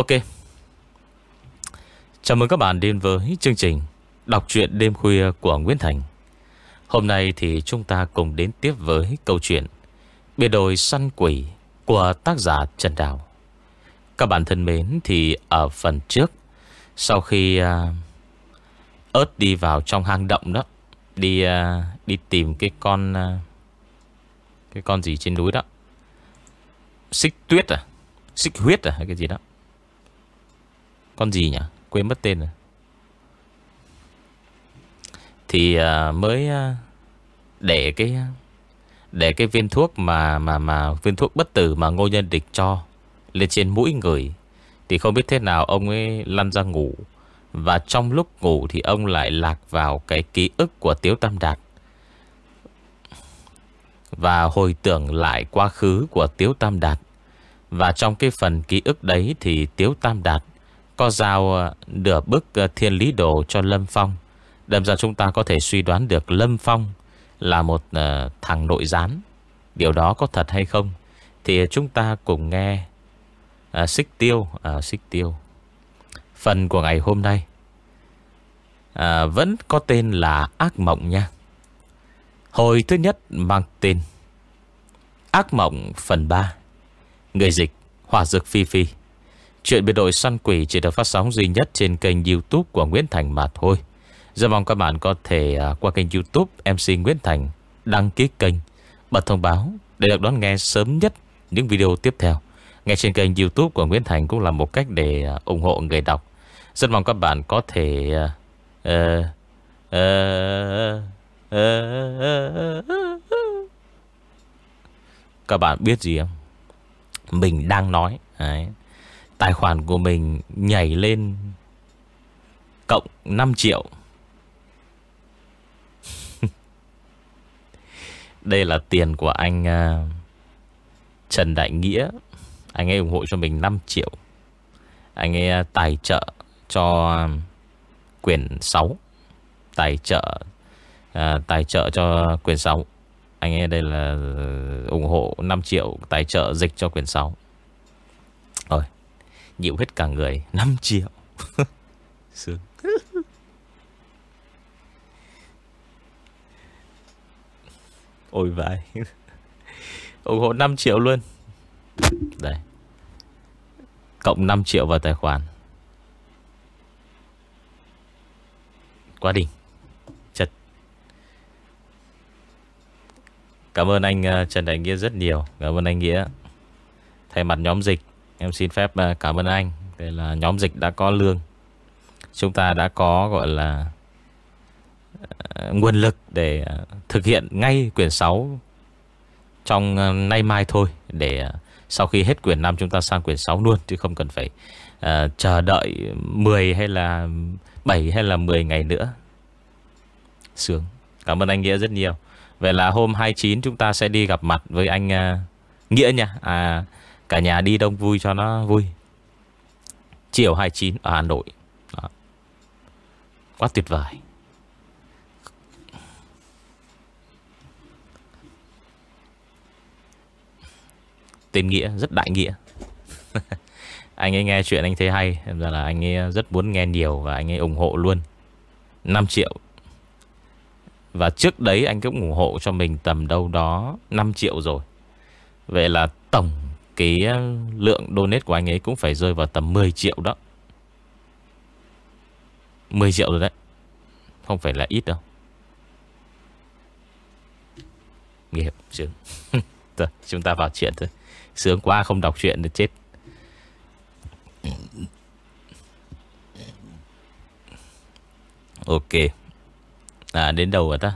Ok. Chào mừng các bạn đến với chương trình Đọc truyện đêm khuya của Nguyễn Thành. Hôm nay thì chúng ta cùng đến tiếp với câu chuyện Biệt đồi săn quỷ của tác giả Trần Đào. Các bạn thân mến, thì ở phần trước, Sau khi à, ớt đi vào trong hang động đó, Đi à, đi tìm cái con à, Cái con gì trên núi đó? Xích tuyết à? Xích huyết à? Hay cái gì đó? Con gì nhỉ? Quên mất tên rồi. Thì à, mới à, Để cái Để cái viên thuốc mà mà mà Viên thuốc bất tử mà ngô nhân địch cho Lên trên mũi người, Thì không biết thế nào ông ấy lăn ra ngủ. Và trong lúc ngủ Thì ông lại lạc vào cái ký ức của Tiếu Tam Đạt Và hồi tưởng lại quá khứ của Tiếu Tam Đạt và trong cái phần ký ức đấy thì Tiếu Tam Đạt có giao ờ, nửa bức ờ, thiên lý đồ cho Lâm Phong. Đâm ra chúng ta có thể suy đoán được Lâm Phong là một ờ, thằng nội gián. Điều đó có thật hay không? Thì chúng ta cùng nghe à, Xích Tiêu. à, Xích Tiêu. Phần của ngày hôm nay à, vẫn có tên là Ác Mộng nha. Hồi thứ nhất mang tên Ác Mộng phần 3 Người dịch hòa Dược Phi Phi Chuyện biệt đội săn quỷ chỉ được phát sóng duy nhất trên kênh youtube của Nguyễn Thành mà thôi. Giờ mong các bạn có thể à, qua kênh youtube MC Nguyễn Thành Đăng ký kênh Bật thông báo để được đón nghe sớm nhất những video tiếp theo. Nghe trên kênh youtube của Nguyễn Thành cũng là một cách để à, ủng hộ người đọc. Rất mong các bạn có thể uh, uh, uh, Các bạn biết gì không? Mình đang nói. Đấy. Tài khoản của mình nhảy lên Cộng 5 triệu. Đây là tiền của anh uh, Trần Đại Nghĩa. Anh ấy ủng hộ cho mình 5 triệu. Anh ấy uh, tài trợ cho uh, quyển 6 Tài trợ uh, Tài trợ cho quyển 6 anh ấy đây là ừ, ủng hộ 5 triệu tài trợ dịch cho quyển 6 Rồi. Nhịu hết cả người 5 triệu. Sướng. Ôi vãi. Ủng hộ 5 triệu luôn. Đây. Cộng 5 triệu vào tài khoản. Quá đỉnh. Cảm ơn anh ờ, Trần Đại Nghĩa rất nhiều. Cảm ơn anh Nghĩa. Thay mặt nhóm dịch Em xin phép ờ, cảm ơn anh Đây là nhóm dịch đã có lương. Chúng ta đã có gọi là ờ, Nguồn lực để ờ, thực hiện ngay quyển 6 Trong nay mai thôi Để sau khi hết quyển 5 chúng ta sang quyển 6 luôn Chứ không cần phải uh, chờ đợi 10 hay là 7 hay là 10 ngày nữa. Sướng. Cảm ơn anh Nghĩa rất nhiều. Vậy là hôm 29 chúng ta sẽ đi gặp mặt với anh uh, Nghĩa nha. À, Cả nhà đi đông vui cho nó vui. Chiều 29 ở Hà Nội. Đó. Quá tuyệt vời. Tên Nghĩa rất đại nghĩa. Anh ấy nghe chuyện anh thấy hay ra là anh ấy rất muốn nghe nhiều Và anh ấy ủng hộ luôn. 5 triệu. Và trước đấy anh cũng ủng hộ cho mình tầm đâu đó 5 triệu rồi. Vậy là tổng cái ờ, lượng donate của anh ấy cũng phải rơi vào tầm 10 triệu đó. 10 triệu rồi đấy. Không phải là ít đâu. Nghiệp sướng. Rồi chúng ta vào chuyện thôi. Sướng quá không đọc chuyện được chết. Ok. À đến đâu rồi ta?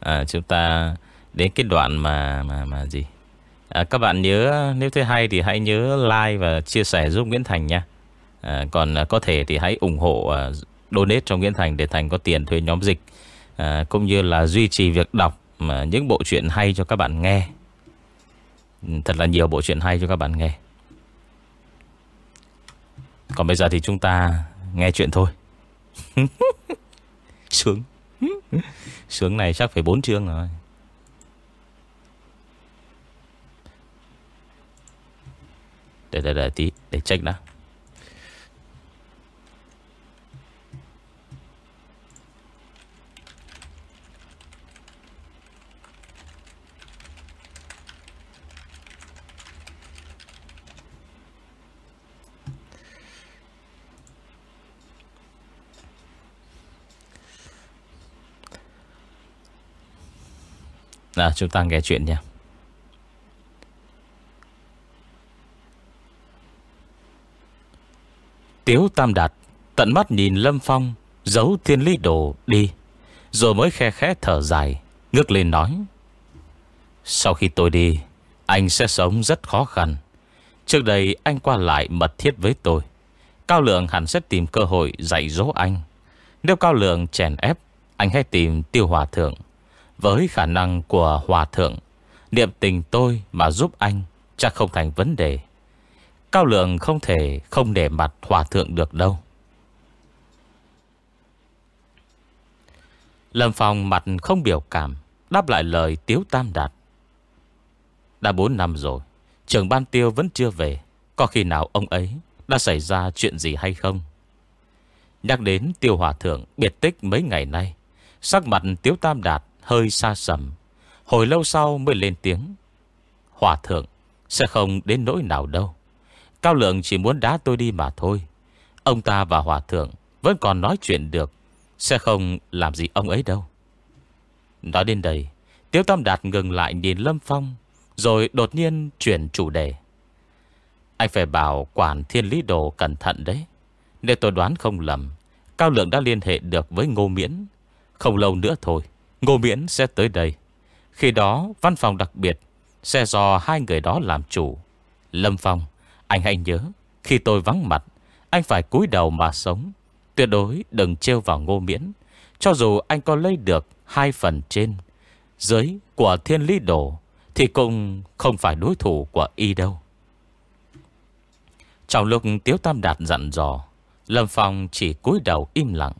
À, Chúng ta đến cái đoạn mà mà mà gì? À, Các bạn nhớ Nếu thấy hay thì hãy nhớ like Và chia sẻ giúp Nguyễn Thành nha à, Còn à, có thể thì hãy ủng hộ à, Donate cho Nguyễn Thành Để Thành có tiền thuê nhóm dịch à, Cũng như là duy trì việc đọc mà Những bộ truyện hay cho các bạn nghe. Ừ, thật là nhiều bộ truyện hay cho các bạn nghe. Còn bây giờ thì chúng ta nghe chuyện thôi. Sướng. Sướng này chắc phải 4 chương rồi. Để để để tí Để check đã. À, chúng ta nghe chuyện nha. Tiếu Tam Đạt Tận mắt nhìn Lâm Phong Giấu thiên lý đồ đi, Rồi mới khe khẽ thở dài, Ngước lên nói, Sau khi tôi đi, Anh sẽ sống rất khó khăn. Trước đây anh qua lại mật thiết với tôi. Cao Lượng hẳn sẽ tìm cơ hội dạy dỗ anh. Nếu Cao Lượng chèn ép, Anh hãy tìm tiêu hòa thượng. Với khả năng của hòa thượng, Niệm tình tôi mà giúp anh Chắc không thành vấn đề. Cao Lượng không thể không để mặt hòa thượng được đâu. Lâm Phong mặt không biểu cảm, Đáp lại lời Tiếu Tam Đạt. Đã 4 năm rồi Trường Ban Tiêu vẫn chưa về, Có khi nào ông ấy đã xảy ra chuyện gì hay không? Nhắc đến Tiêu Hòa Thượng Biệt tích mấy ngày nay, Sắc mặt Tiếu Tam Đạt hơi xa sầm. Hồi lâu sau mới lên tiếng, Hòa Thượng Sẽ không đến nỗi nào đâu. Cao Lượng chỉ muốn đá tôi đi mà thôi. Ông ta và Hòa Thượng Vẫn còn nói chuyện được. Sẽ không làm gì ông ấy đâu. Nói đến đây, Tiếu Tam Đạt ngừng lại nhìn Lâm Phong, Rồi đột nhiên chuyển chủ đề. Anh phải bảo quản thiên lý đồ cẩn thận đấy. Nếu tôi đoán không lầm, Cao Lượng đã liên hệ được với Ngô Miễn. Không lâu nữa thôi, Ngô Miễn sẽ tới đây. Khi đó, văn phòng đặc biệt Sẽ do hai người đó làm chủ. Lâm Phong anh hãy nhớ, Khi tôi vắng mặt, Anh phải cúi đầu mà sống. Tuyệt đối đừng trêu vào Ngô Miễn. Cho dù anh có lấy được Hai phần trên Dưới của thiên lý đổ Thì cũng không phải đối thủ của y đâu. Trong lúc Tiếu Tam Đạt dặn dò, Lâm Phong chỉ cúi đầu im lặng.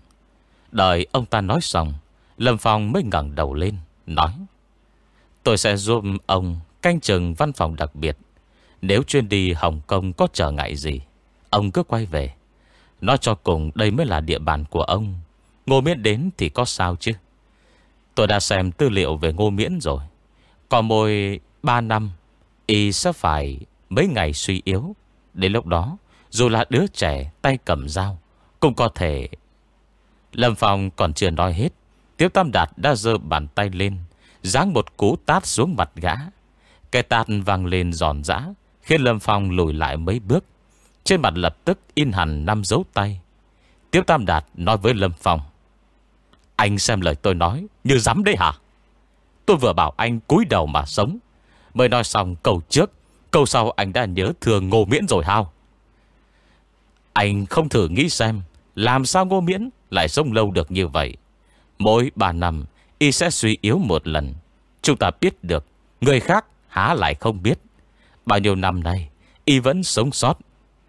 Đợi ông ta nói xong, Lâm Phong mới ngẩng đầu lên, Nói, Tôi sẽ giúp ông canh chừng văn phòng đặc biệt. Nếu chuyên đi Hồng Kông có trở ngại gì, Ông cứ quay về. Nói cho cùng, đây mới là địa bàn của ông. Ngô Miễn đến thì có sao chứ? Tôi đã xem tư liệu về Ngô Miễn rồi. Còn môi 3 năm, Y sẽ phải mấy ngày suy yếu. Đến lúc đó, Dù là đứa trẻ tay cầm dao, Cũng có thể. Lâm Phong còn chưa nói hết, Tiếu Tam Đạt đã dơ bàn tay lên, Giáng một cú tát xuống mặt gã. Cái tát vang lên giòn giã Khiến Lâm Phong lùi lại mấy bước. Trên mặt lập tức in hẳn năm dấu tay. Tiếu Tam Đạt nói với Lâm Phong, Anh xem lời tôi nói, Như dám đấy hả? Tôi vừa bảo anh cúi đầu mà sống. Mới nói xong câu trước, Câu sau anh đã nhớ thường ngô miễn rồi hao? Anh không thử nghĩ xem, Làm sao ngô miễn lại sống lâu được như vậy? Mỗi 3 năm, Y sẽ suy yếu một lần. Chúng ta biết được, Người khác há lại không biết. Bao nhiêu năm nay, Y vẫn sống sót.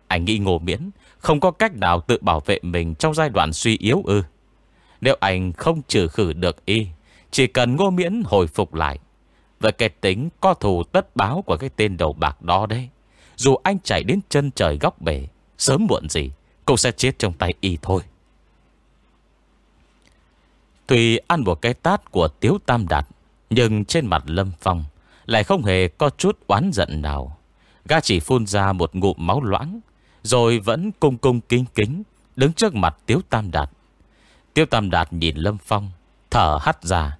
Anh nghĩ ngô miễn Không có cách nào tự bảo vệ mình Trong giai đoạn suy yếu ư. Nếu anh không trừ khử được Y, Chỉ cần ngô miễn hồi phục lại và cái tính có thù tất báo Của cái tên đầu bạc đó đấy. Dù anh chạy đến chân trời góc bể, Sớm muộn gì Cũng sẽ chết trong tay Y thôi. Tùy ăn một cái tát của Tiếu Tam Đạt, Nhưng trên mặt Lâm Phong lại không hề có chút oán giận nào. Gã chỉ phun ra một ngụm máu loãng, Rồi vẫn cung cung kính kính Đứng trước mặt Tiếu Tam Đạt. Tiếu Tam Đạt nhìn Lâm Phong, Thở hắt ra,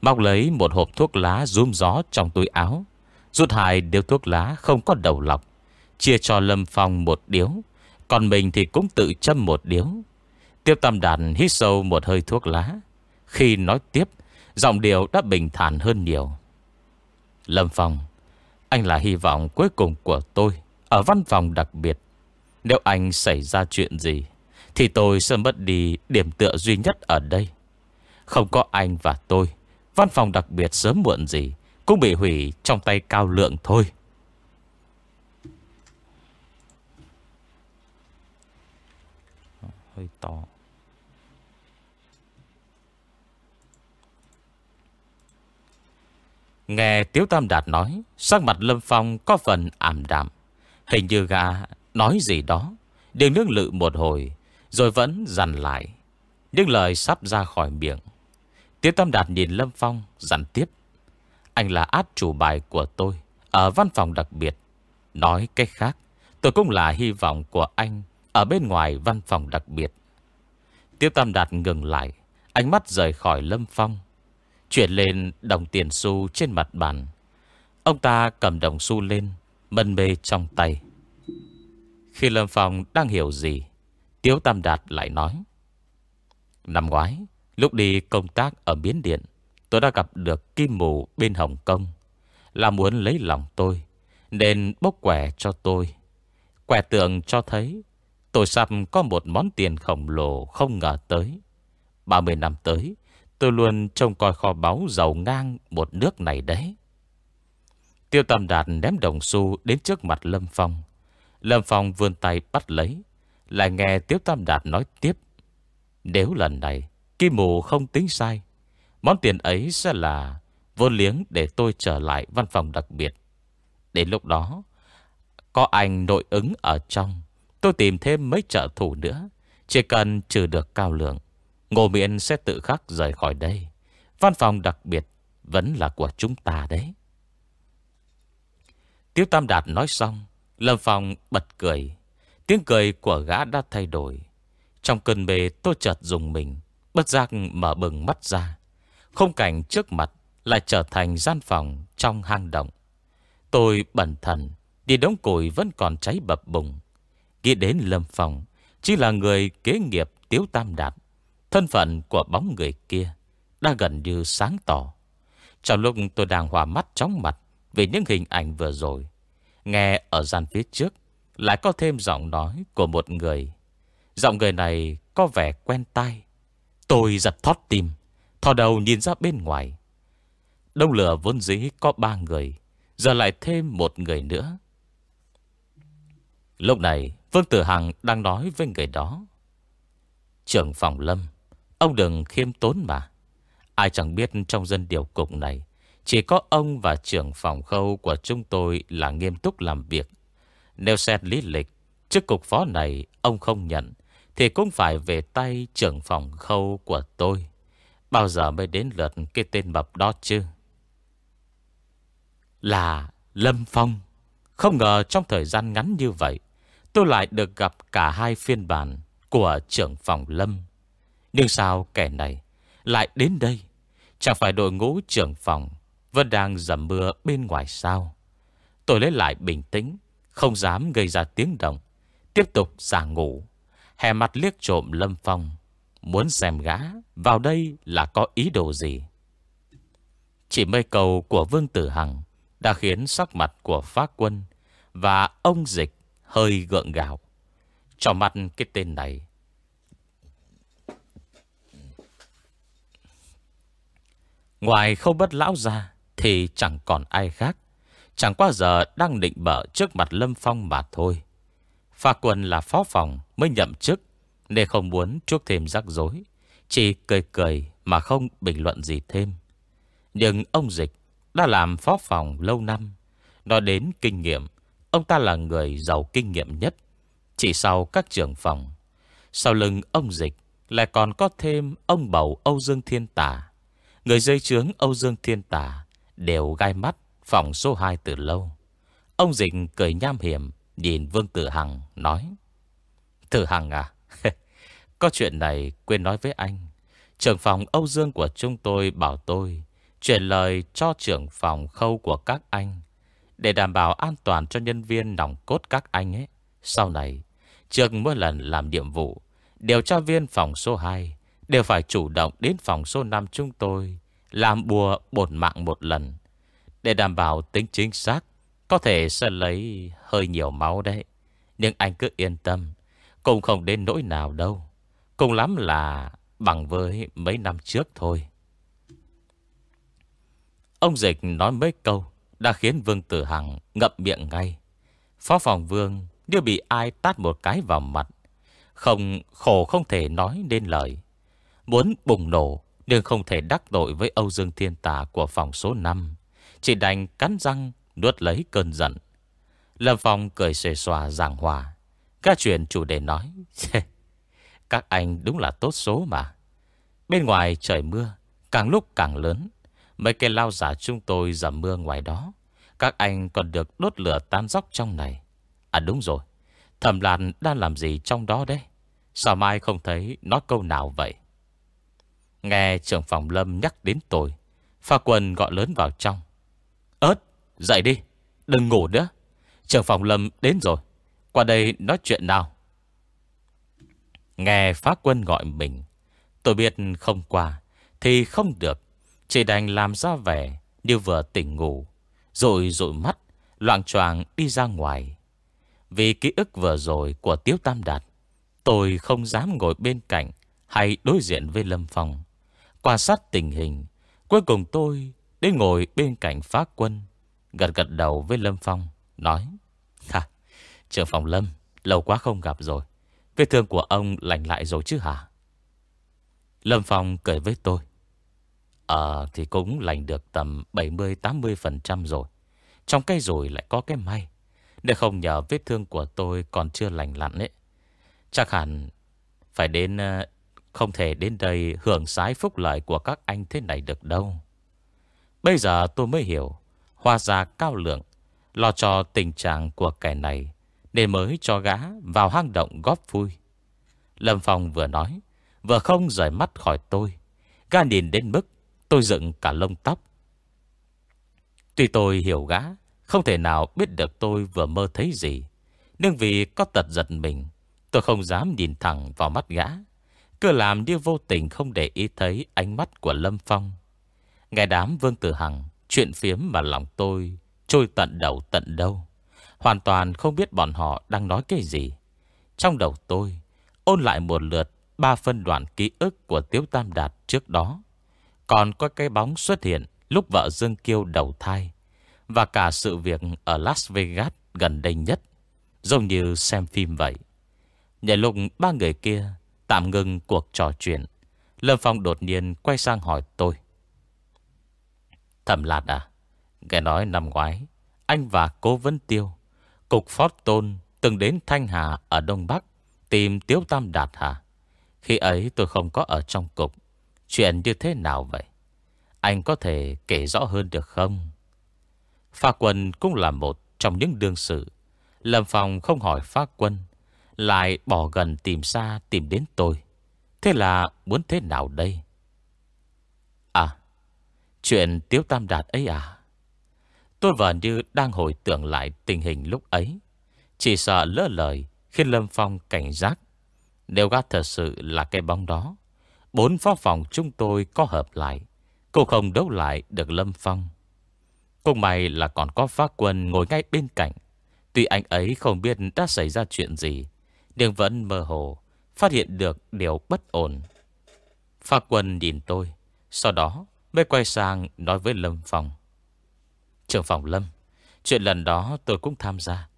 Móc lấy một hộp thuốc lá rúm gió trong túi áo, Rút hai điếu thuốc lá không có đầu lọc, Chia cho Lâm Phong một điếu, Còn mình thì cũng tự châm một điếu. Tiêu Tam Đạt hít sâu một hơi thuốc lá. Khi nói tiếp, Giọng điệu đã bình thản hơn nhiều. Lâm Phong, Anh là hy vọng cuối cùng của tôi Ở văn phòng đặc biệt. Nếu anh xảy ra chuyện gì, Thì tôi sẽ mất đi điểm tựa duy nhất ở đây. Không có anh và tôi, Văn phòng đặc biệt sớm muộn gì Cũng bị hủy trong tay cao lượng thôi. Hơi to. Nghe Tiếu Tam Đạt nói, Sắc mặt Lâm Phong có phần ảm đạm. Hình như gã nói gì đó Đường nước lự một hồi, Rồi vẫn dằn lại. Những lời sắp ra khỏi miệng. Tiếu Tam Đạt nhìn Lâm Phong, dặn tiếp. Anh là át chủ bài của tôi, Ở văn phòng đặc biệt. Nói cách khác, Tôi cũng là hy vọng của anh Ở bên ngoài văn phòng đặc biệt. Tiếu Tam Đạt ngừng lại, Ánh mắt rời khỏi Lâm Phong. Chuyển lên đồng tiền xu trên mặt bàn. Ông ta cầm đồng xu lên, Mân mê trong tay. Khi Lâm Phong đang hiểu gì, Tiếu Tam Đạt lại nói, Năm ngoái, Lúc đi công tác ở Biến Điện, Tôi đã gặp được Kim Mù bên Hồng Kông. Là muốn lấy lòng tôi, Nên bốc quẻ cho tôi. Quẻ tượng cho thấy, Tôi sắp có một món tiền khổng lồ không ngờ tới. 30 năm tới Tôi luôn trông coi kho báu giàu ngang một nước này đấy. Tiêu tầm Đạt ném đồng xu đến trước mặt Lâm Phong. Lâm Phong vươn tay bắt lấy, Lại nghe Tiêu Tam Đạt nói tiếp. Nếu lần này Kim mù không tính sai, Món tiền ấy sẽ là Vô liếng để tôi trở lại văn phòng đặc biệt. Đến lúc đó, Có anh nội ứng ở trong, Tôi tìm thêm mấy trợ thủ nữa, Chỉ cần trừ được cao lượng. Ngô Miễn sẽ tự khắc rời khỏi đây. Văn phòng đặc biệt Vẫn là của chúng ta đấy. Tiếu Tam Đạt nói xong, Lâm Phong bật cười. Tiếng cười của gã đã thay đổi. Trong cơn mê, tôi chợt dùng mình, Bất giác mở bừng mắt ra. Không cảnh trước mặt Lại trở thành gian phòng trong hang động. Tôi bẩn thần Đi đống củi vẫn còn cháy bập bùng. Nghĩ đến Lâm Phong, Chỉ là người kế nghiệp Tiếu Tam Đạt Thân phận của bóng người kia Đã gần như sáng tỏ. Trong lúc tôi đang hòa mắt chóng mặt Vì những hình ảnh vừa rồi, Nghe ở gian phía trước Lại có thêm giọng nói của một người. Giọng người này có vẻ quen tai. Tôi giật thót tim, Thò đầu nhìn ra bên ngoài. Đông lửa vốn dĩ có ba người, Giờ lại thêm một người nữa. Lúc này, Vương Tử Hằng đang nói với người đó. Trưởng phòng lâm Ông đừng khiêm tốn mà. Ai chẳng biết trong dân điều cục này, Chỉ có ông và trưởng phòng khâu của chúng tôi Là nghiêm túc làm việc. Nếu xét lý lịch Chức cục phó này ông không nhận, Thì cũng phải về tay trưởng phòng khâu của tôi. Bao giờ mới đến lượt cái tên mập đó chứ? Là Lâm Phong. Không ngờ trong thời gian ngắn như vậy, Tôi lại được gặp cả hai phiên bản Của trưởng phòng Lâm. Nhưng sao kẻ này Lại đến đây Chẳng phải đội ngũ trưởng phòng Vẫn đang dầm mưa bên ngoài sao Tôi lấy lại bình tĩnh, Không dám gây ra tiếng động, Tiếp tục giả ngủ Hè mặt liếc trộm Lâm Phong, Muốn xem gã Vào đây là có ý đồ gì Chỉ mấy cầu của Vương Tử Hằng Đã khiến sắc mặt của phá quân Và ông Dịch hơi gượng gạo. Cho mặt cái tên này. Ngoài không bất lão ra thì chẳng còn ai khác. Chẳng qua giờ đang định bở trước mặt Lâm Phong mà thôi. Pha quân là phó phòng mới nhậm chức, nên không muốn chuốc thêm rắc rối. Chỉ cười cười mà không bình luận gì thêm. Nhưng ông Dịch đã làm phó phòng lâu năm. Nói đến kinh nghiệm, Ông ta là người giàu kinh nghiệm nhất Chỉ sau các trưởng phòng, Sau lưng ông Dịch Lại còn có thêm ông bầu Âu Dương Thiên Tả Người dây trướng Âu Dương Thiên Tả Đều gai mắt phòng số 2 từ lâu. Ông Dịch cười nham hiểm, Nhìn Vương Tử Hằng, nói, Tử Hằng à Có chuyện này quên nói với anh. Trưởng phòng Âu Dương của chúng tôi bảo tôi Chuyển lời cho trưởng phòng khâu của các anh, để đảm bảo an toàn cho nhân viên nòng cốt các anh ấy. Sau này, trường mỗi lần làm nhiệm vụ Điều tra viên phòng số 2 Đều phải chủ động đến phòng số 5 chúng tôi, Làm bùa bổn mạng một lần Để đảm bảo tính chính xác, Có thể sẽ lấy hơi nhiều máu đấy Nhưng anh cứ yên tâm, Cũng không đến nỗi nào đâu Cùng lắm là bằng với mấy năm trước thôi Ông Dịch nói mấy câu đã khiến Vương Tử Hằng ngậm miệng ngay. Phó phòng Vương như bị ai tát một cái vào mặt. Không, khổ không thể nói nên lời. Muốn bùng nổ nhưng không thể đắc tội với Âu Dương Thiên Tà của phòng số 5. Chỉ đành cắn răng nuốt lấy cơn giận. Lâm Phong cười xề xòa giảng hòa. Các chuyện chủ đề nói. Các anh đúng là tốt số mà. Bên ngoài trời mưa, càng lúc càng lớn. Mấy cây lao giả chúng tôi dầm mưa ngoài đó Các anh còn được đốt lửa tan dốc trong này À đúng rồi Thẩm Lan đang làm gì trong đó đấy Sao mai không thấy nói câu nào vậy Nghe trưởng phòng Lâm nhắc đến tôi, Pha quân gọi lớn vào trong. Ớt, dậy đi, Đừng ngủ nữa. Trưởng phòng lâm đến rồi, Qua đây nói chuyện nào. Nghe phá quân gọi mình, Tôi biết không qua Thì không được. Chỉ đành làm ra vẻ Như vừa tỉnh ngủ, Rồi rụi mắt Loạn choạng đi ra ngoài. Vì ký ức vừa rồi của Tiếu Tam Đạt, Tôi không dám ngồi bên cạnh Hay đối diện với Lâm Phong. Quan sát tình hình Cuối cùng tôi đến ngồi bên cạnh phá quân Gật gật đầu với Lâm Phong Nói Ha, trưởng phòng Lâm Lâu quá không gặp rồi. Vết thương của ông lành lại rồi chứ hả? Lâm Phong cười với tôi Ờ thì cũng lành được tầm 70-80% rồi. Trong cái rồi lại có cái may. Để không nhờ vết thương của tôi còn chưa lành lặn ấy Chắc hẳn Phải đến ờ, không thể đến đây hưởng sái phúc lợi của các anh thế này được đâu. Bây giờ tôi mới hiểu Hoa ra cao lượng, Lo cho tình trạng của kẻ này, Nên mới cho gã vào hang động góp vui. Lâm Phong vừa nói, Vừa không rời mắt khỏi tôi. Gã nhìn đến mức tôi dựng cả lông tóc. Tuy tôi hiểu gã, Không thể nào biết được tôi vừa mơ thấy gì, Nhưng vì có tật giật mình, Tôi không dám nhìn thẳng vào mắt gã. Cứ làm như vô tình không để ý thấy ánh mắt của Lâm Phong. Nghe đám Vương Tử Hằng, Chuyện phiếm mà lòng tôi Trôi tận đầu tận đâu. Hoàn toàn không biết bọn họ đang nói cái gì. Trong đầu tôi, Ôn lại một lượt Ba phân đoạn ký ức của Tiếu Tam Đạt trước đó. Còn có cái bóng xuất hiện Lúc vợ Dương Kiêu đầu thai Và cả sự việc ở Las Vegas gần đây nhất. Giống như xem phim vậy. Nhảy lùng ba người kia Tạm ngừng cuộc trò chuyện. Lâm Phong đột nhiên quay sang hỏi tôi. Thẩm Lạt à Nghe nói năm ngoái, Anh và cô Vân Tiêu, Cục Phót Tôn từng đến Thanh Hà ở Đông Bắc Tìm Tiếu Tam Đạt hả? Khi ấy tôi không có ở trong cục, Chuyện như thế nào vậy? Anh có thể kể rõ hơn được không? Pha quân cũng là một trong những đương sự. Lâm Phong không hỏi Pha quân lại bỏ gần tìm xa tìm đến tôi. Thế là muốn thế nào đây? À Chuyện Tiếu Tam Đạt ấy à? Tôi vẫn như đang hồi tưởng lại tình hình lúc ấy. Chỉ sợ lỡ lời Khi Lâm Phong cảnh giác. Nếu gác thật sự là cái bóng đó, Bốn phó phòng chúng tôi có hợp lại Cô không đấu lại được Lâm Phong. Cũng may là còn có phát quân ngồi ngay bên cạnh. Tuy anh ấy không biết đã xảy ra chuyện gì nhưng vẫn mơ hồ, Phát hiện được điều bất ổn. Pha quân nhìn tôi, Sau đó mới quay sang nói với Lâm Phong. Trưởng phòng Lâm, Chuyện lần đó tôi cũng tham gia.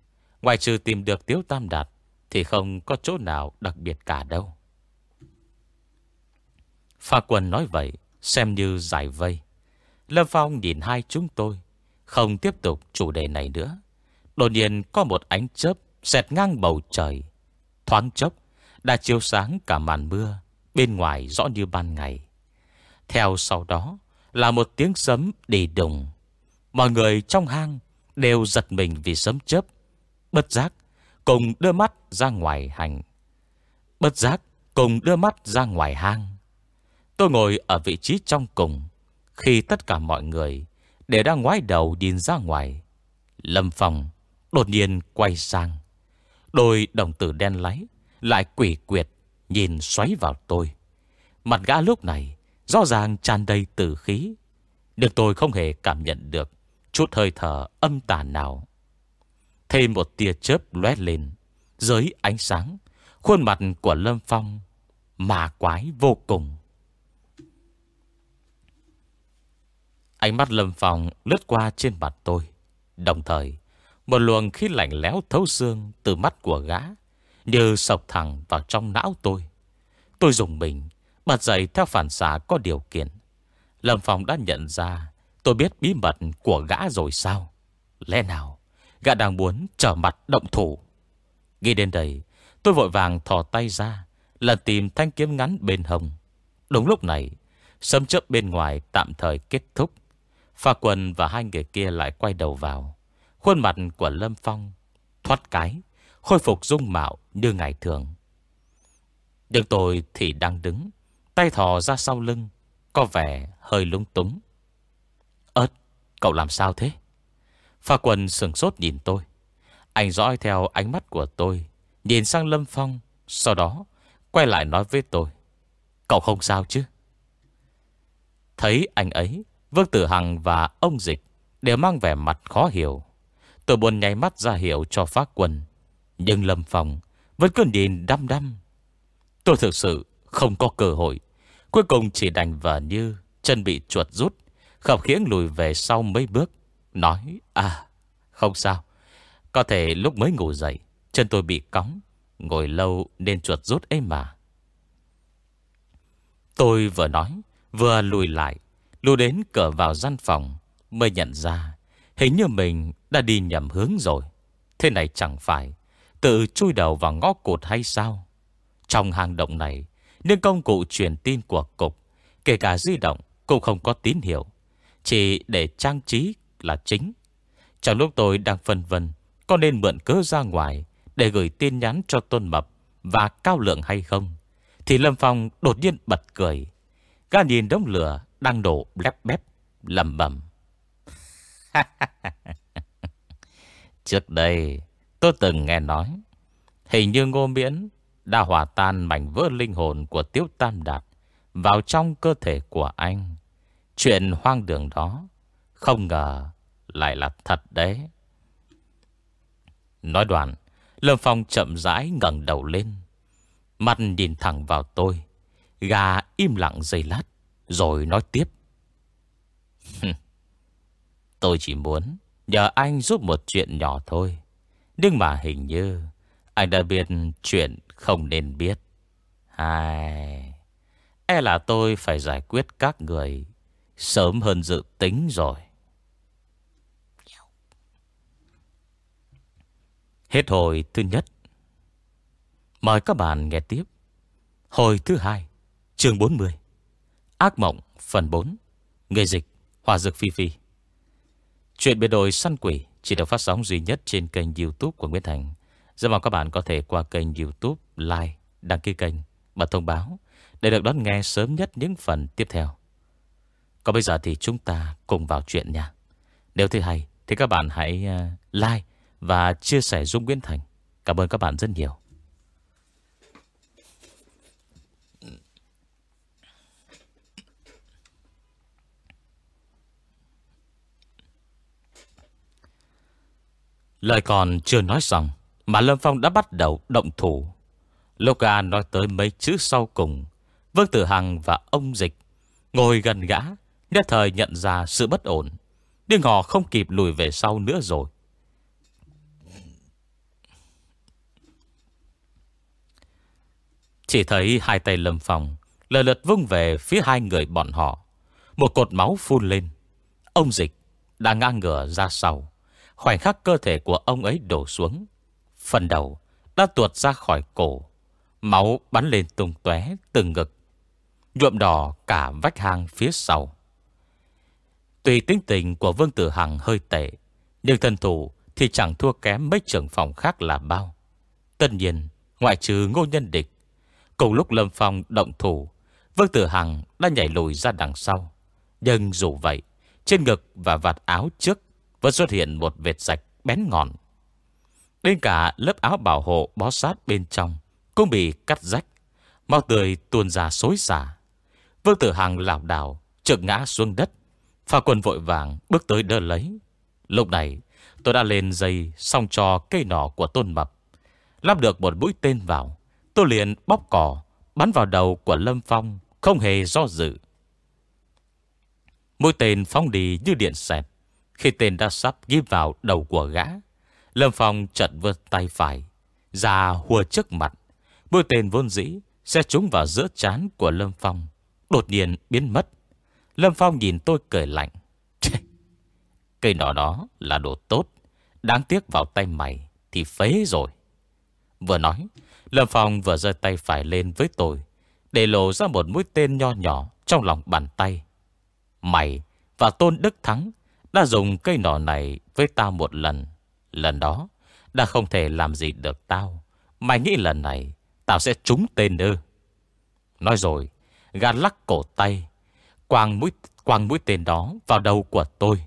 Ngoài trừ tìm được Tiếu Tam Đạt Thì không có chỗ nào đặc biệt cả đâu. Pha quân nói vậy, Xem như giải vây. Lâm Phong nhìn hai chúng tôi, Không tiếp tục chủ đề này nữa. Đột nhiên có một ánh chớp Xẹt ngang bầu trời. Thoáng chốc Đã chiếu sáng cả màn mưa, Bên ngoài rõ như ban ngày. Theo sau đó Là một tiếng sấm đi đùng. Mọi người trong hang Đều giật mình vì sấm chớp. Bất giác, Cùng đưa mắt ra ngoài hành. Bất giác, Cùng đưa mắt ra ngoài hang. Tôi ngồi ở vị trí trong cùng, Khi tất cả mọi người đều đang ngoái đầu nhìn ra ngoài. Lâm Phong đột nhiên quay sang. Đôi đồng tử đen láy Lại quỷ quyệt Nhìn xoáy vào tôi. Mặt gã lúc này Rõ ràng tràn đầy tử khí được tôi không hề cảm nhận được Chút hơi thở âm tà nào. Thêm một tia chớp lóe lên Dưới ánh sáng, Khuôn mặt của Lâm Phong Mà quái vô cùng. Ánh mắt Lâm Phong lướt qua trên mặt tôi, Đồng thời một luồng khí lạnh lẽo thấu xương Từ mắt của gã, Như sọc thẳng vào trong não tôi. Tôi dùng mình, Bật dậy theo phản xạ có điều kiện. Lâm Phong đã nhận ra Tôi biết bí mật của gã rồi sao? Lẽ nào Gã đang muốn trở mặt động thủ? Ghi đến đây, Tôi vội vàng thò tay ra, Lần tìm thanh kiếm ngắn bên hồng. Đúng lúc này, Sấm chớp bên ngoài tạm thời kết thúc. Pha quần và hai người kia lại quay đầu vào. Khuôn mặt của Lâm Phong Thoát cái, Khôi phục dung mạo như ngày thường. Nhưng tôi thì đang đứng, Tay thò ra sau lưng, Có vẻ hơi lung túng. Cậu làm sao thế? Pha quần sừng sốt nhìn tôi. Anh dõi theo ánh mắt của tôi, Nhìn sang Lâm Phong, Sau đó quay lại nói với tôi, Cậu không sao chứ? Thấy anh ấy, Vương Tử Hằng và ông Dịch Đều mang vẻ mặt khó hiểu. Tôi buồn nháy mắt ra hiệu cho phát quân. Nhưng Lâm Phong Vẫn cứ nhìn đăm đăm. Tôi thực sự không có cơ hội. Cuối cùng chỉ đành vờ như Chân bị chuột rút. Khập khiễng lùi về sau mấy bước, Nói à không sao. Có thể lúc mới ngủ dậy, Chân tôi bị cóng, Ngồi lâu nên chuột rút ấy mà. Tôi vừa nói, Vừa lùi lại, Lùi đến cửa vào gian phòng, Mới nhận ra Hình như mình đã đi nhầm hướng rồi. Thế này chẳng phải, Tự chui đầu vào ngõ cụt hay sao? Trong hang động này Nhưng công cụ truyền tin của cục, Kể cả di động cũng không có tín hiệu. Chỉ để trang trí là chính. Trong lúc tôi đang phân vân, Có nên mượn cớ ra ngoài Để gửi tin nhắn cho Tôn Mập Và Cao Lượng hay không, Thì Lâm Phong đột nhiên bật cười. Gã nhìn đống lửa đang đổ lép bép lầm bầm Trước đây, tôi từng nghe nói, Hình như ngô miễn Đã hòa tan mảnh vỡ linh hồn của Tiếu Tam Đạt Vào trong cơ thể của anh. Chuyện hoang đường đó Không ngờ Lại là thật đấy. Nói đoạn, Lâm Phong chậm rãi ngẩng đầu lên, Mặt nhìn thẳng vào tôi, Gà im lặng giây lát, Rồi nói tiếp. Tôi chỉ muốn Nhờ anh giúp một chuyện nhỏ thôi. Nhưng mà hình như Anh đã biết chuyện không nên biết. Ai? E là tôi phải giải quyết các người Sớm hơn dự tính rồi. Hết hồi thứ nhất. Mời các bạn nghe tiếp. Hồi thứ hai, chương 40 Ác mộng phần 4 Người dịch Hòa dược phi phi. Chuyện biệt đội săn quỷ chỉ được phát sóng duy nhất trên kênh youtube của Nguyễn Thành. Rất mong các bạn có thể qua kênh youtube, like, đăng ký kênh, bật thông báo để được đón nghe sớm nhất những phần tiếp theo. Còn bây giờ thì chúng ta cùng vào chuyện nha. Nếu thấy hay thì các bạn hãy à, like và chia sẻ Dung Nguyễn Thành. Cảm ơn các bạn rất nhiều. Lời còn chưa nói xong, Mà Lâm Phong đã bắt đầu động thủ. Lúc gà nói tới mấy chữ sau cùng, Vương Tử Hằng và ông Dịch Ngồi gần gã, Nhất thời nhận ra sự bất ổn. Nhưng họ không kịp lùi về sau nữa rồi. Chỉ thấy hai tay Lâm Phong Lời lượt vung về phía hai người bọn họ. Một cột máu phun lên. Ông Dịch đã ngang ngửa ra sau. Khoảnh khắc cơ thể của ông ấy đổ xuống. Phần đầu đã tuột ra khỏi cổ. Máu bắn lên tung tóe từng ngực. Nhuộm đỏ cả vách hang phía sau. Tùy tính tình của Vương Tử Hằng hơi tệ, Nhưng thân thủ thì chẳng thua kém mấy trưởng phòng khác là bao. Tất nhiên, Ngoại trừ ngô nhân địch, Cùng lúc Lâm Phong động thủ, Vương Tử Hằng đã nhảy lùi ra đằng sau. Nhưng dù vậy, Trên ngực và vạt áo trước vẫn xuất hiện một vệt sạch bén ngọn. Đến cả lớp áo bảo hộ bó sát bên trong cũng bị cắt rách. Mau tươi tuôn ra xối xả. Vương tử hàng lảo đảo Trực ngã xuống đất. Pha quân vội vàng bước tới đỡ lấy. Lúc này, tôi đã lên dây xong cho cây nỏ của tôn mập. Lắp được một mũi tên vào. Tôi liền bóp cỏ bắn vào đầu của Lâm Phong, không hề do dự. Mũi tên phóng đi như điện xẹt. Khi tên đã sắp ghi vào đầu của gã. Lâm Phong chật vượt tay phải Ra hùa trước mặt. Mũi tên vốn dĩ Sẽ trúng vào giữa chán của Lâm Phong, Đột nhiên biến mất. Lâm Phong nhìn tôi cười lạnh. Cây nỏ đó là đồ tốt, Đáng tiếc vào tay mày Thì phế rồi. Vừa nói, Lâm Phong vừa giơ tay phải lên với tôi, Để lộ ra một mũi tên nho nhỏ Trong lòng bàn tay. Mày và Tôn Đức Thắng đã dùng cây nỏ này với tao một lần. Lần đó, đã không thể làm gì được tao. Mày nghĩ lần này, tao sẽ trúng tên ư. Nói rồi, gà lắc cổ tay, quàng mũi, quàng mũi tên đó vào đầu của tôi.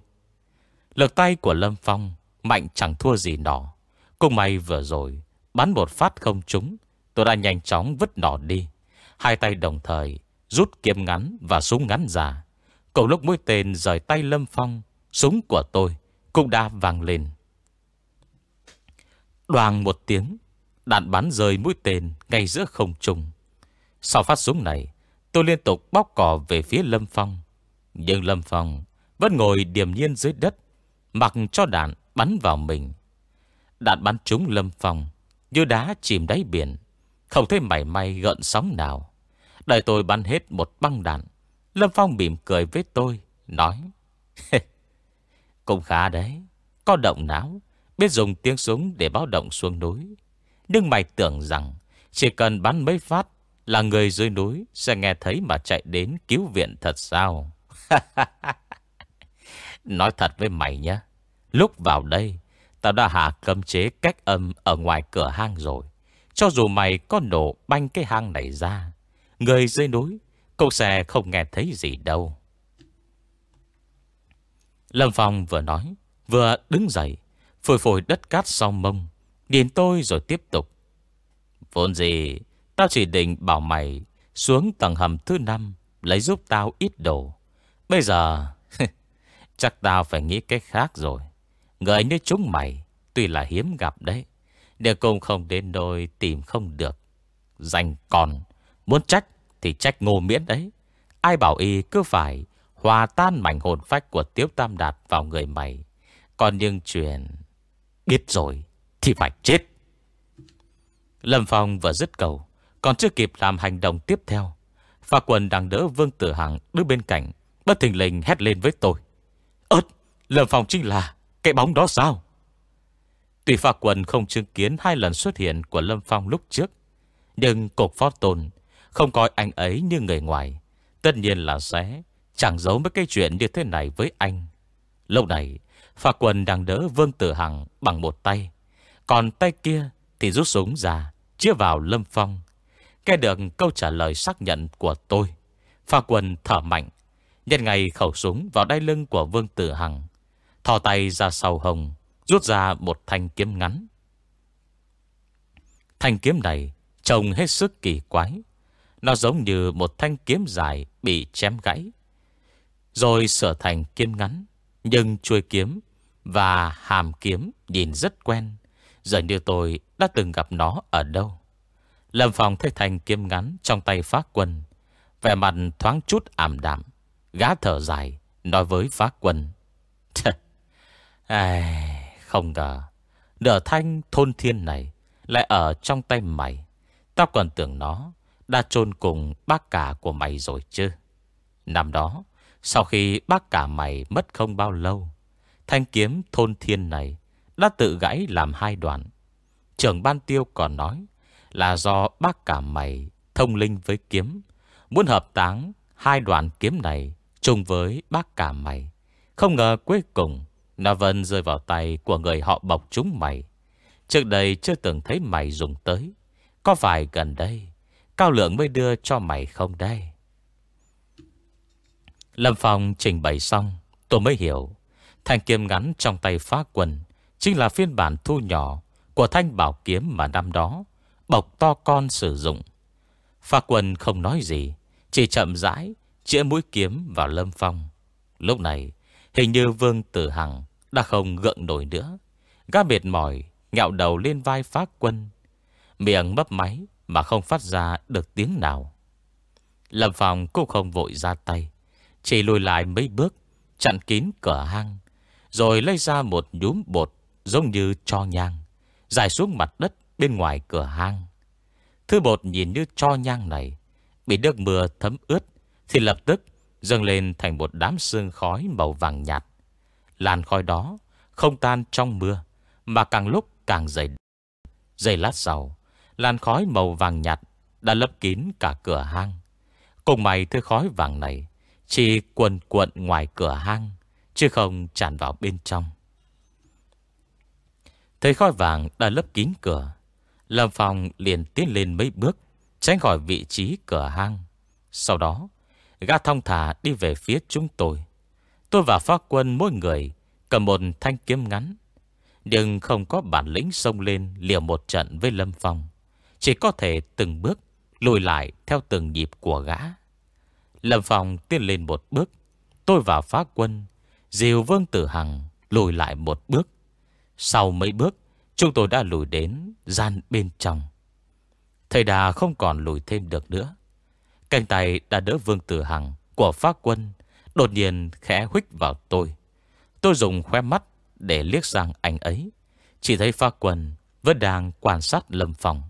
Lực tay của Lâm Phong Mạnh chẳng thua gì nỏ Cùng may vừa rồi Bắn một phát không trúng Tôi đã nhanh chóng vứt nỏ đi Hai tay đồng thời Rút kiếm ngắn và súng ngắn ra Cùng lúc mũi tên rời tay Lâm Phong Súng của tôi cũng đã vang lên. Đoàn một tiếng, Đạn bắn rơi mũi tên ngay giữa không trung. Sau phát súng này, Tôi liên tục bóc cỏ về phía Lâm Phong. Nhưng Lâm Phong Vẫn ngồi điềm nhiên dưới đất, Mặc cho đạn bắn vào mình. Đạn bắn trúng Lâm Phong Như đá chìm đáy biển, Không thấy mảy may gợn sóng nào. Đợi tôi bắn hết một băng đạn, Lâm Phong mỉm cười với tôi, Nói Cũng khá đấy. Có động não, Biết dùng tiếng súng để báo động xuống núi. Nhưng mày tưởng rằng Chỉ cần bắn mấy phát Là người dưới núi sẽ nghe thấy mà chạy đến cứu viện thật sao? Nói thật với mày nhé. Lúc vào đây, Tao đã hạ cấm chế cách âm Ở ngoài cửa hang rồi. Cho dù mày có nổ banh cái hang này ra, Người dưới núi Cũng sẽ không nghe thấy gì đâu. Lâm Phong vừa nói, Vừa đứng dậy Phổi phổi đất cát sau mông, Nhìn tôi rồi tiếp tục. Vốn gì, Tao chỉ định bảo mày Xuống tầng hầm thứ năm, Lấy giúp tao ít đồ. Bây giờ, Chắc tao phải nghĩ cách khác rồi. Người như chúng mày, Tuy là hiếm gặp đấy Đều cùng không đến đôi tìm không được. Dành còn, Muốn trách thì trách ngô miễn đấy. Ai bảo y cứ phải Hòa tan mảnh hồn phách của Tiếu Tam Đạt vào người mày. Còn nhưng chuyện, Biết rồi, Thì phải chết. Lâm Phong vừa dứt cầu Còn chưa kịp làm hành động tiếp theo, Pha quần đang đỡ Vương Tử Hằng đứng bên cạnh, Bất thình lình hét lên với tôi Ơt Lâm Phong chính là Cái bóng đó sao? Tuy pha quần không chứng kiến hai lần xuất hiện Của Lâm Phong lúc trước, Nhưng cục phó tồn Không coi anh ấy như người ngoài, Tất nhiên là sẽ Chẳng giấu mấy cái chuyện như thế này với anh. Lâu này Phà quần đang đỡ Vương Tử Hằng bằng một tay. Còn tay kia thì rút súng ra Chia vào Lâm Phong. Nghe được câu trả lời xác nhận của tôi Phà quần thở mạnh. Nhân ngày khẩu súng vào đai lưng của Vương Tử Hằng, Thò tay ra sau hồng, Rút ra một thanh kiếm ngắn. Thanh kiếm này Trông hết sức kỳ quái. Nó giống như một thanh kiếm dài Bị chém gãy. Rồi sở thành kiếm ngắn Nhưng chuôi kiếm Và hàm kiếm nhìn rất quen Giờ như tôi đã từng gặp nó ở đâu. Lâm Phong thấy thành kiếm ngắn Trong tay phát quân Vẻ mặt thoáng chút ảm đạm Gá thở dài Nói với phát quân Ai, Không ngờ Nửa thanh thôn thiên này Lại ở trong tay mày. Tao còn tưởng nó Đã chôn cùng bác cả của mày rồi chứ. Năm đó sau khi bác cả mày mất không bao lâu, Thanh kiếm thôn thiên này Đã tự gãy làm hai đoạn. Trưởng ban tiêu còn nói Là do bác cả mày Thông linh với kiếm, Muốn hợp táng hai đoạn kiếm này Chung với bác cả mày. Không ngờ cuối cùng, Nó vẫn rơi vào tay của người họ bọc chúng mày. Trước đây chưa từng thấy mày dùng tới, Có phải gần đây, Cao lượng mới đưa cho mày không đây? Lâm Phong trình bày xong, Tôi mới hiểu. Thanh kiếm ngắn trong tay phá quân Chính là phiên bản thu nhỏ Của thanh bảo kiếm mà năm đó Bọc to con sử dụng. Phá quân không nói gì, Chỉ chậm rãi Chĩa mũi kiếm vào lâm phong. Lúc này, hình như Vương Tử Hằng Đã không gượng nổi nữa. Gá mệt mỏi, Ngạo đầu lên vai phá quân Miệng mấp máy Mà không phát ra được tiếng nào. Lâm Phong cũng không vội ra tay. Chỉ lùi lại mấy bước, Chặn kín cửa hang, Rồi lấy ra một nhúm bột Giống như cho nhang Dài xuống mặt đất bên ngoài cửa hang. Thứ bột nhìn như cho nhang này, Bị nước mưa thấm ướt Thì lập tức dâng lên thành một đám sương khói màu vàng nhạt. Làn khói đó Không tan trong mưa, Mà càng lúc càng dày. Dày lát sau, Làn khói màu vàng nhạt Đã lấp kín cả cửa hang. Cùng mày thứ khói vàng này chỉ quần cuộn ngoài cửa hang, Chứ không tràn vào bên trong. Thấy khói vàng đã lấp kín cửa, Lâm Phong liền tiến lên mấy bước, Tránh khỏi vị trí cửa hang. Sau đó, Gã thông thả đi về phía chúng tôi. Tôi và phát quân mỗi người Cầm một thanh kiếm ngắn, Nhưng không có bản lĩnh xông lên Liều một trận với Lâm Phong, Chỉ có thể từng bước Lùi lại theo từng nhịp của gã. Lâm Phong tiến lên một bước. Tôi vào phá quân. Diều Vương Tử Hằng lùi lại một bước. Sau mấy bước, Chúng tôi đã lùi đến gian bên trong. Thầy Đà không còn lùi thêm được nữa. Cánh tay đã đỡ Vương Tử Hằng Của phá quân, Đột nhiên khẽ huyết vào tôi. Tôi dùng khoe mắt để liếc sang anh ấy. Chỉ thấy phá quân Vẫn đang quan sát lâm phòng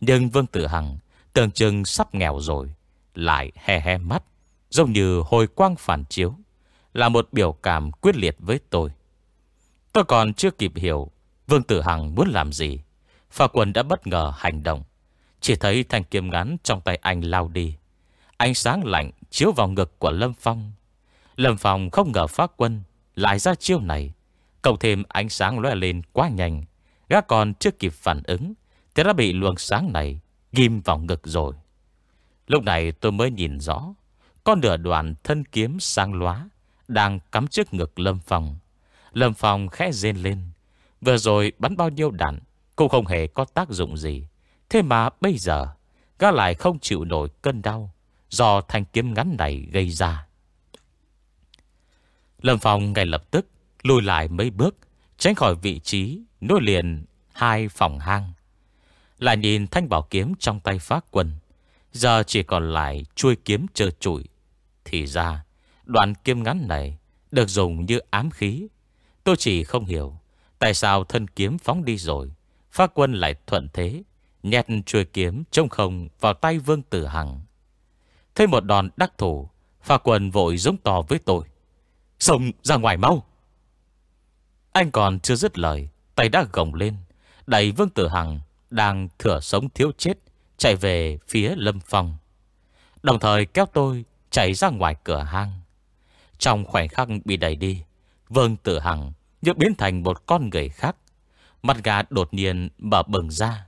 Nhưng Vương Tử Hằng Tưởng chừng sắp nghèo rồi. Lại he he mắt, Giống như hồi quang phản chiếu, Là một biểu cảm quyết liệt với tôi. Tôi còn chưa kịp hiểu Vương Tử Hằng muốn làm gì. Phà quân đã bất ngờ hành động. Chỉ thấy thanh kiếm ngắn trong tay anh lao đi. Ánh sáng lạnh chiếu vào ngực của Lâm Phong. Lâm Phong không ngờ phá quân Lại ra chiêu này. Cộng thêm ánh sáng lóe lên quá nhanh Gác còn chưa kịp phản ứng, Thì đã bị luồng sáng này Ghim vào ngực rồi. Lúc này tôi mới nhìn rõ Con nửa đoàn thân kiếm sang lóa Đang cắm trước ngực Lâm Phong. Lâm Phong khẽ rên lên, Vừa rồi bắn bao nhiêu đạn Cũng không hề có tác dụng gì. Thế mà bây giờ, Gã lại không chịu nổi cơn đau Do thanh kiếm ngắn này gây ra. Lâm Phong ngay lập tức Lùi lại mấy bước, Tránh khỏi vị trí nối liền hai phòng hang. Lại nhìn thanh bảo kiếm trong tay phát quần Giờ chỉ còn lại chuôi kiếm trơ trụi. Thì ra, Đoạn kiếm ngắn này Được dùng như ám khí. Tôi chỉ không hiểu Tại sao thân kiếm phóng đi rồi Pháp quân lại thuận thế, Nhét chuôi kiếm trông không vào tay Vương Tử Hằng. Thấy một đòn đắc thủ Pháp quân vội giống to với tôi. Xông ra ngoài mau! Anh còn chưa dứt lời, Tay đã gồng lên, Đẩy Vương Tử Hằng Đang thừa sống thiếu chết. Chạy về phía Lâm Phong. Đồng thời kéo tôi chạy ra ngoài cửa hang. Trong khoảnh khắc bị đẩy đi, Vương Tử Hằng như biến thành một con người khác. Mặt gà đột nhiên mở bừng ra,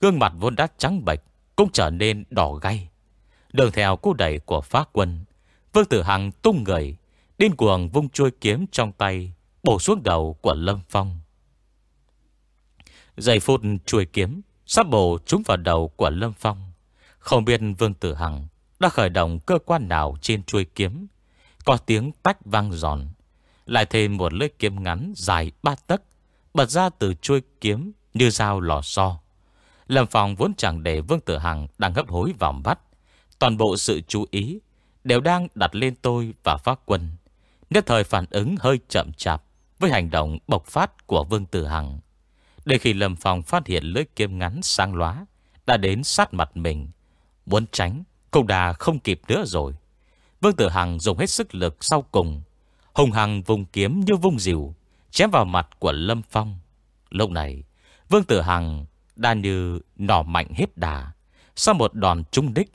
Gương mặt vốn đã trắng bệch Cũng trở nên đỏ gay. Đường theo cú đẩy của phá quân, Vương Tử Hằng tung người, Điên cuồng vung chuôi kiếm trong tay, Bổ xuống đầu của Lâm Phong. Giây phút chuôi kiếm Sắp bổ trúng vào đầu của Lâm Phong. Không biết Vương Tử Hằng Đã khởi động cơ quan nào trên chuôi kiếm. Có tiếng tách vang giòn. Lại thêm một lưỡi kiếm ngắn dài ba tấc, Bật ra từ chuôi kiếm Như dao lò xo. Lâm Phong vốn chẳng để Vương Tử Hằng Đang hấp hối vào mắt Toàn bộ sự chú ý Đều đang đặt lên tôi và phát quân. Nhất thời phản ứng hơi chậm chạp Với hành động bộc phát của Vương Tử Hằng. Để khi Lâm Phong phát hiện lưỡi kiếm ngắn sang lóa Đã đến sát mặt mình, Muốn tránh Cũng đã không kịp nữa rồi. Vương Tử Hằng dùng hết sức lực sau cùng, Hùng Hằng vùng kiếm như vung dìu Chém vào mặt của Lâm Phong. Lúc này, Vương Tử Hằng đã như nỏ mạnh hết đà, Sau một đòn trung đích,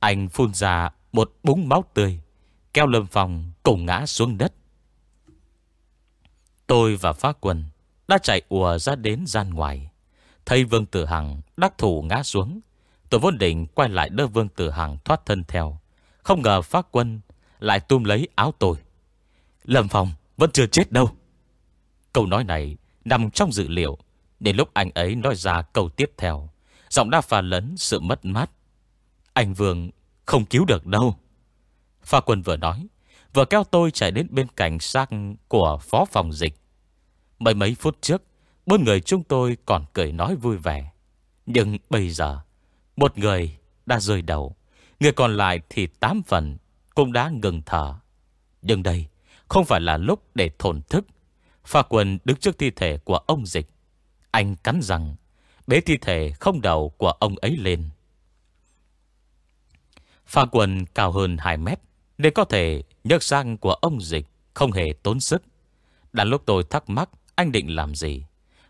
Anh phun ra một búng máu tươi, Kéo Lâm Phong cùng ngã xuống đất. Tôi và phá quân đã chạy ùa ra đến gian ngoài. Thấy Vương Tử Hằng đắc thủ ngã xuống Tôi vốn định quay lại đỡ Vương Tử Hằng thoát thân theo. Không ngờ phát quân Lại tum lấy áo tôi. Lâm Phong vẫn chưa chết đâu. Câu nói này nằm trong dự liệu Đến lúc anh ấy nói ra câu tiếp theo, Giọng đã pha lấn sự mất mát. Anh Vương không cứu được đâu. Pha quân vừa nói, Vừa kéo tôi chạy đến bên cạnh xác của phó phòng dịch. Mấy mấy phút trước, Bốn người chúng tôi còn cười nói vui vẻ. Nhưng bây giờ, Một người đã rơi đầu, Người còn lại thì tám phần Cũng đã ngừng thở. Nhưng đây không phải là lúc để thổn thức. Pha quân đứng trước thi thể của ông dịch. Anh cắn rằng Bế thi thể không đầu của ông ấy lên. Pha quân cao hơn 2 mét, Để có thể nhấc sang của ông dịch Không hề tốn sức. Đã lúc tôi thắc mắc anh định làm gì?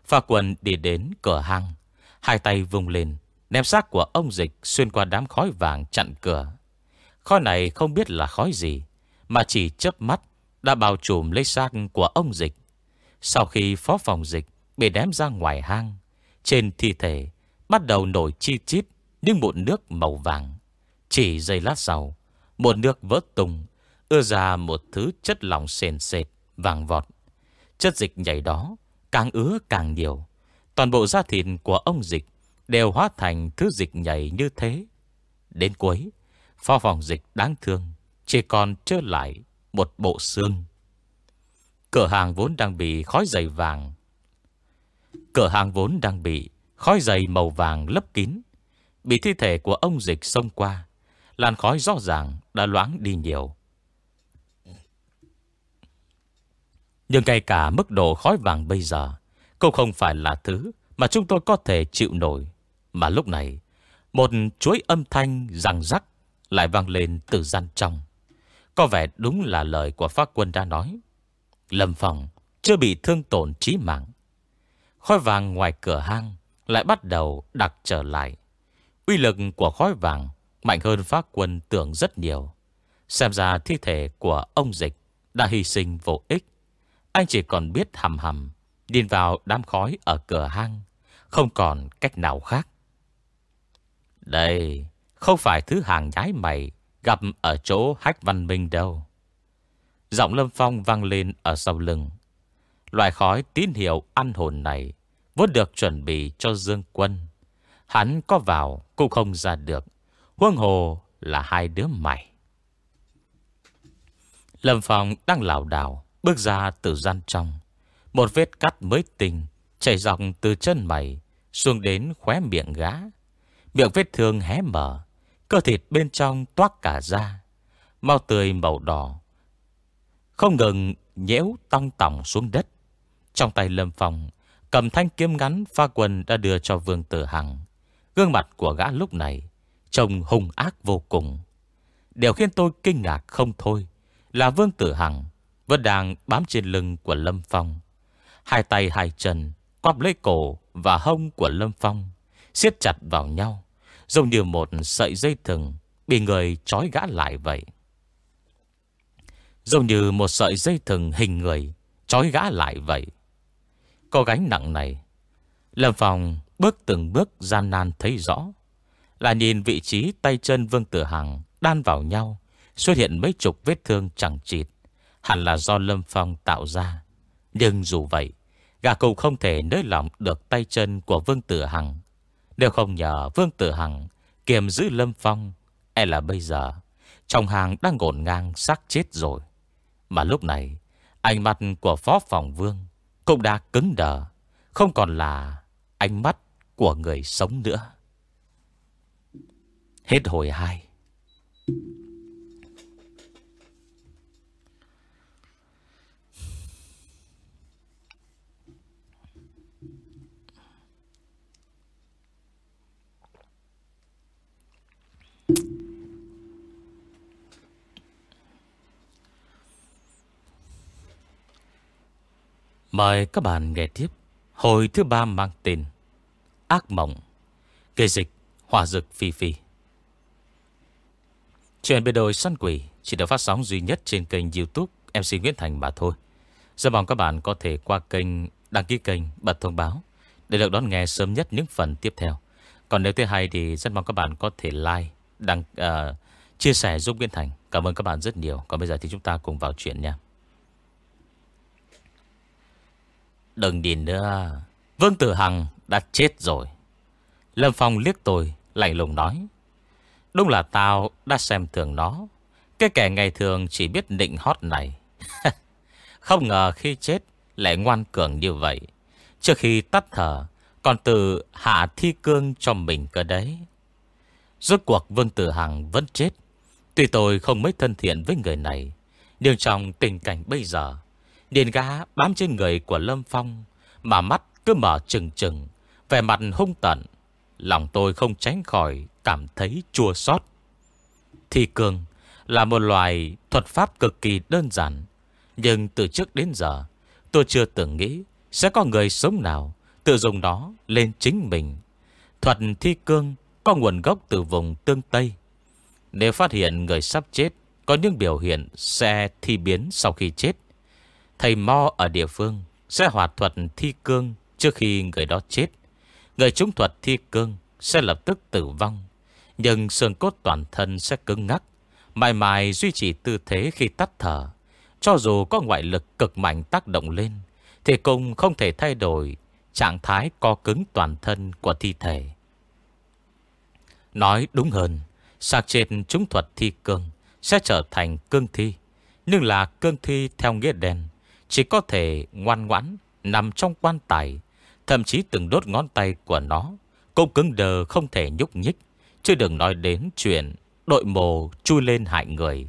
Pha quần đi đến cửa hang, Hai tay vùng lên, Ném xác của ông dịch xuyên qua đám khói vàng chặn cửa. Khói này không biết là khói gì, Mà chỉ chớp mắt Đã bao trùm lấy xác của ông dịch. Sau khi phó phòng dịch Bị ném ra ngoài hang, Trên thi thể Bắt đầu nổi chi chít Những bụi nước màu vàng. Chỉ giây lát sau Một nước vỡ tung Ưa ra một thứ chất lỏng sền sệt Vàng vọt. Chất dịch nhảy đó càng ứa càng nhiều. Toàn bộ da thịt của ông dịch đều hóa thành thứ dịch nhảy như thế. Đến cuối, pho phòng dịch đáng thương, chỉ còn trơ lại một bộ xương. Cửa hàng vốn đang bị khói dày vàng. Cửa hàng vốn đang bị khói dày màu vàng lấp kín. Bị thi thể của ông dịch xông qua. Làn khói rõ ràng đã loãng đi nhiều. Nhưng ngay cả mức độ khói vàng bây giờ Cũng không phải là thứ Mà chúng tôi có thể chịu nổi. Mà lúc này, Một chuỗi âm thanh răng rắc Lại vang lên từ gian trong. Có vẻ đúng là lời của pháp quân đã nói. Lâm phòng Chưa bị thương tổn trí mạng. Khói vàng ngoài cửa hang Lại bắt đầu đặc trở lại. Uy lực của khói vàng Mạnh hơn pháp quân tưởng rất nhiều. Xem ra thi thể của ông Dịch Đã hy sinh vô ích anh chỉ còn biết hầm hầm Điên vào đám khói ở cửa hang, Không còn cách nào khác. Đây, Không phải thứ hàng nhái mày Gặp ở chỗ hách văn minh đâu. Giọng lâm phong vang lên ở sau lưng. Loại khói tín hiệu ăn hồn này Vốn được chuẩn bị cho Dương Quân. Hắn có vào cũng không ra được Huông hồ là hai đứa mày. Lâm Phong đang lảo đảo Bước ra từ gian trong, Một vết cắt mới tinh Chảy dọc từ chân mày Xuống đến khóe miệng gã Miệng vết thương hé mở, Cơ thịt bên trong toát cả ra, Mau tươi màu đỏ. Không ngừng nhễu tong tỏng xuống đất. Trong tay Lâm Phong, Cầm thanh kiếm ngắn pha quần đã đưa cho Vương Tử Hằng. Gương mặt của gã lúc này Trông hung ác vô cùng. Điều khiến tôi kinh ngạc không thôi Là Vương Tử Hằng vẫn đang bám trên lưng của Lâm Phong. Hai tay hai chân quắp lấy cổ và hông của Lâm Phong, siết chặt vào nhau, giống như một sợi dây thừng bị người trói gã lại vậy. Giống như một sợi dây thừng hình người trói gã lại vậy. Có gánh nặng này, Lâm Phong bước từng bước gian nan thấy rõ. Là nhìn vị trí tay chân Vương Tử Hằng đan vào nhau, xuất hiện mấy chục vết thương chẳng chịt. Hẳn là do Lâm Phong tạo ra. Nhưng dù vậy Gà cũng không thể nới lỏng được tay chân của Vương Tử Hằng. Nếu không nhờ Vương Tử Hằng Kiềm giữ Lâm Phong E là bây giờ, Trong hàng đang ngổn ngang xác chết rồi. Mà lúc này, Ánh mắt của Phó Phòng Vương Cũng đã cứng đờ, Không còn là ánh mắt của người sống nữa. Hết hồi 2 Mời các bạn nghe tiếp. Hồi thứ ba mang tên Ác mộng Kê dịch Hòa dực phi phi. Chuyện bề đồi săn quỷ Chỉ được phát sóng duy nhất trên kênh youtube MC Nguyễn Thành mà thôi. Rất mong các bạn có thể qua kênh Đăng ký kênh, bật thông báo Để được đón nghe sớm nhất những phần tiếp theo. Còn nếu thấy hay thì rất mong các bạn có thể like Đăng, uh, Chia sẻ giúp Nguyễn Thành. Cảm ơn các bạn rất nhiều. Còn bây giờ thì chúng ta cùng vào chuyện nha. Đừng nhìn nữa. Vương Tử Hằng đã chết rồi. Lâm Phong liếc tôi, Lạnh lùng nói. Đúng là tao đã xem thường nó. Cái kẻ ngày thường chỉ biết định hót này. Không ngờ khi chết Lại ngoan cường như vậy. Trước khi tắt thở, Còn từ hạ thi cương cho mình cơ đấy. Rốt cuộc Vương Tử Hằng vẫn chết. Tuy tôi không mấy thân thiện với người này, Nhưng trong tình cảnh bây giờ Điền gá bám trên người của Lâm Phong, Mà mắt cứ mở trừng trừng, Vẻ mặt hung tận Lòng tôi không tránh khỏi Cảm thấy chua xót. Thi cường là một loài thuật pháp cực kỳ đơn giản, Nhưng từ trước đến giờ, Tôi chưa từng nghĩ Sẽ có người sống nào Tự dùng nó lên chính mình. Thuật thi cương có nguồn gốc từ vùng tương Tây. Nếu phát hiện người sắp chết, Có những biểu hiện sẽ thi biến sau khi chết. Thầy Mo ở địa phương Sẽ hoạt thuật thi cương Trước khi người đó chết. Người trúng thuật thi cương Sẽ lập tức tử vong, Nhưng xương cốt toàn thân sẽ cứng ngắc, Mãi mãi duy trì tư thế khi tắt thở. Cho dù có ngoại lực cực mạnh tác động lên, Thì cũng không thể thay đổi Trạng thái co cứng toàn thân của thi thể. Nói đúng hơn Sạc trên chúng thuật thi cương Sẽ trở thành cương thi, Nhưng là cương thi theo nghĩa đen. Chỉ có thể ngoan ngoãn, Nằm trong quan tài, Thậm chí từng đốt ngón tay của nó Cũng cứng đờ không thể nhúc nhích, Chứ đừng nói đến chuyện Đội mồ chui lên hại người.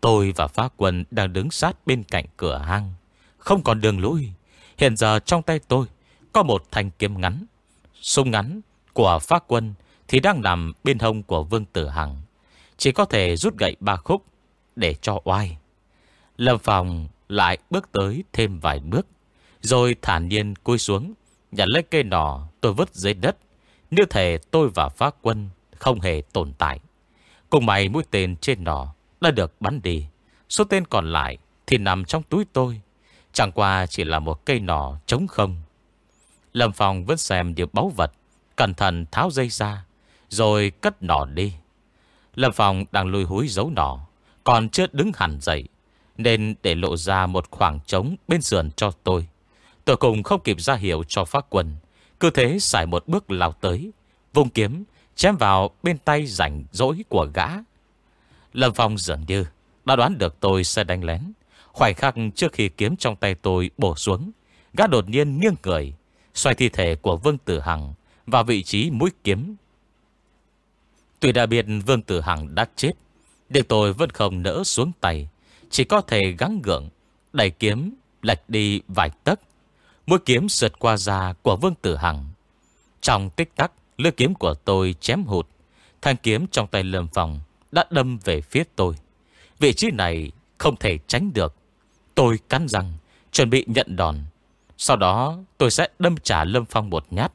Tôi và phá quân đang đứng sát bên cạnh cửa hang. Không còn đường lui, Hiện giờ trong tay tôi Có một thanh kiếm ngắn. Súng ngắn của phá quân Thì đang nằm bên hông của Vương Tử Hằng. Chỉ có thể rút gậy ba khúc Để cho oai. Lâm Phòng lại bước tới thêm vài bước. Rồi thản nhiên cúi xuống, Nhặt lấy cây nỏ tôi vứt dưới đất. Như thể tôi và phá quân Không hề tồn tại. Cùng mày mũi tên trên nỏ Đã được bắn đi. Số tên còn lại thì nằm trong túi tôi. Chẳng qua chỉ là một cây nỏ trống không. Lâm Phong vẫn xem điều báu vật, Cẩn thận tháo dây ra, Rồi cất nỏ đi. Lâm Phong đang lùi húi giấu nỏ, Còn chưa đứng hẳn dậy nên để lộ ra một khoảng trống Bên sườn cho tôi. Tôi cùng không kịp ra hiểu cho phát quân Cứ thế xài một bước lao tới Vùng kiếm, chém vào bên tay rảnh rỗi của gã. Lâm Phong dường như Đã đoán được tôi sẽ đánh lén. Khoảnh khắc trước khi kiếm trong tay tôi bổ xuống, Gã đột nhiên nghiêng người, Xoay thi thể của Vương Tử Hằng Vào vị trí mũi kiếm. Tuy đã biệt Vương Tử Hằng đã chết, Nhưng tôi vẫn không nỡ xuống tay. Chỉ có thể gắng gượng. Đẩy kiếm lệch đi vài tấc. Mũi kiếm sượt qua da của Vương Tử Hằng. Trong tích tắc, Lưỡi kiếm của tôi chém hụt. Thanh kiếm trong tay Lâm Phong Đã đâm về phía tôi. Vị trí này không thể tránh được. Tôi cắn răng, Chuẩn bị nhận đòn. Sau đó, tôi sẽ đâm trả Lâm Phong một nhát.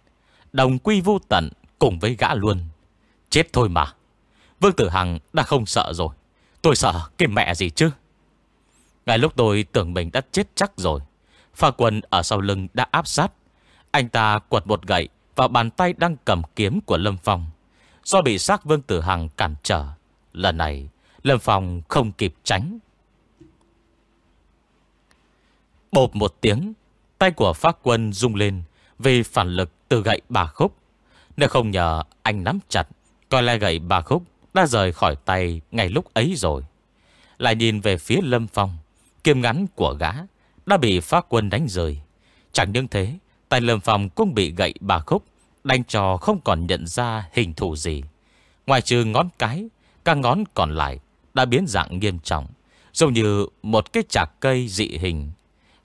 Đồng quy vô tận cùng với gã luôn. Chết thôi mà. Vương Tử Hằng đã không sợ rồi. Tôi sợ cái mẹ gì chứ? Ngay lúc tôi tưởng mình đã chết chắc rồi, Pha quân ở sau lưng đã áp sát. Anh ta quật một gậy Vào bàn tay đang cầm kiếm của Lâm Phong. Do bị xác Vương Tử Hằng cản trở, Lần này Lâm Phong không kịp tránh. Bộp một tiếng, Tay của phát quân rung lên Vì phản lực từ gậy bà khúc. Nếu không nhờ anh nắm chặt Coi lại gậy bà khúc Đã rời khỏi tay ngay lúc ấy rồi. Lại nhìn về phía Lâm Phong. Kiếm ngắn của gã, Đã bị phá quân đánh rơi. Chẳng những thế, Tay Lâm Phong cũng bị gậy bà khúc, Đánh trò không còn nhận ra hình thù gì. Ngoài trừ ngón cái, Các ngón còn lại Đã biến dạng nghiêm trọng, Giống như một cái chạc cây dị hình.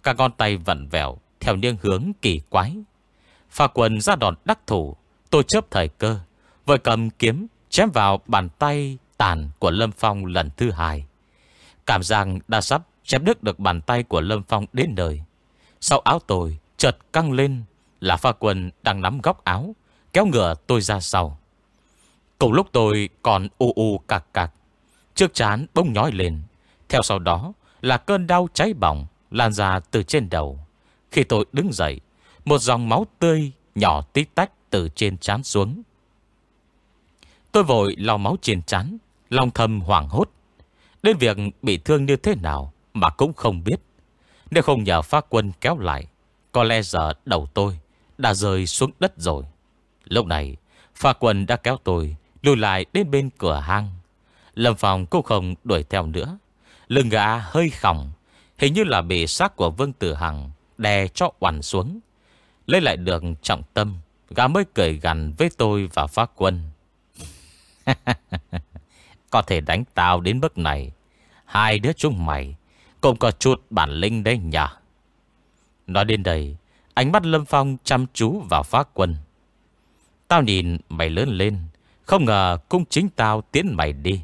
Các ngón tay vặn vẹo Theo những hướng kỳ quái. Pha quần ra đòn đắc thủ Tôi chớp thời cơ, Vội cầm kiếm chém vào bàn tay tàn của Lâm Phong lần thứ hai. Cảm giác đã sắp chém đứt được bàn tay của Lâm Phong đến nơi Sau áo tôi chợt căng lên, Là pha quần đang nắm góc áo, Kéo ngựa tôi ra sau. Cùng lúc tôi còn u u cạc cạc, Trước chán bông nhói lên. Theo sau đó là cơn đau cháy bỏng Lan ra từ trên đầu. Khi tôi đứng dậy, Một dòng máu tươi nhỏ tí tách từ trên chán xuống. Tôi vội lau máu trên chán Lòng thầm hoảng hốt. Đến việc bị thương như thế nào mà cũng không biết. Nếu không nhờ phát quân kéo lại, Có lẽ giờ đầu tôi Đã rơi xuống đất rồi. Lúc này Pha quân đã kéo tôi Lùi lại đến bên cửa hang. Lâm Phong cũng không đuổi theo nữa. Lưng gã hơi khỏng Hình như là bị xác của Vương Tử Hằng Đè cho oằn xuống. Lấy lại được trọng tâm, Gã mới cười gằn với tôi và phá quân. Có thể đánh tao đến mức này, Hai đứa chúng mày cũng có chút bản linh đấy nhỉ? Nói đến đây, Ánh mắt Lâm Phong chăm chú vào Phác quân. Tao nhìn mày lớn lên, Không ngờ cũng chính tao tiến mày đi.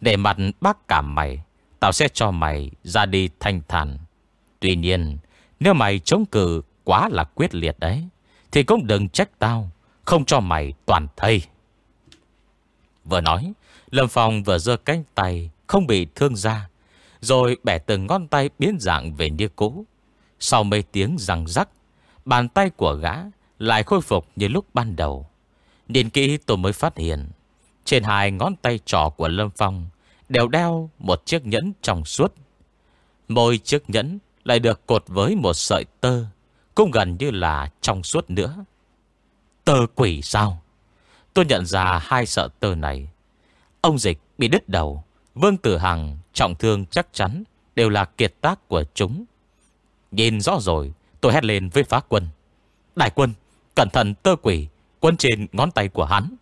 Để mặt bác cảm mày, Tao sẽ cho mày ra đi thanh thản. Tuy nhiên, Nếu mày chống cự quá là quyết liệt đấy, Thì cũng đừng trách tao, Không cho mày toàn thây. Vừa nói, Lâm Phong vừa giơ cánh tay, Không bị thương ra. Rồi bẻ từng ngón tay biến dạng về như cũ. Sau mấy tiếng răng rắc, Bàn tay của gã Lại khôi phục như lúc ban đầu. Nhìn kỹ tôi mới phát hiện, Trên hai ngón tay trỏ của Lâm Phong Đều đeo một chiếc nhẫn trong suốt. Môi chiếc nhẫn Lại được cột với một sợi tơ, Cũng gần như là trong suốt nữa. Tơ quỷ sao? Tôi nhận ra hai sợi tơ này. Ông Dịch bị đứt đầu Vương Tử Hằng, trọng thương chắc chắn, Đều là kiệt tác của chúng. Nhìn rõ rồi, Tôi hét lên với phá quân. Đại quân, Cẩn thận tơ quỷ Quân trên ngón tay của hắn.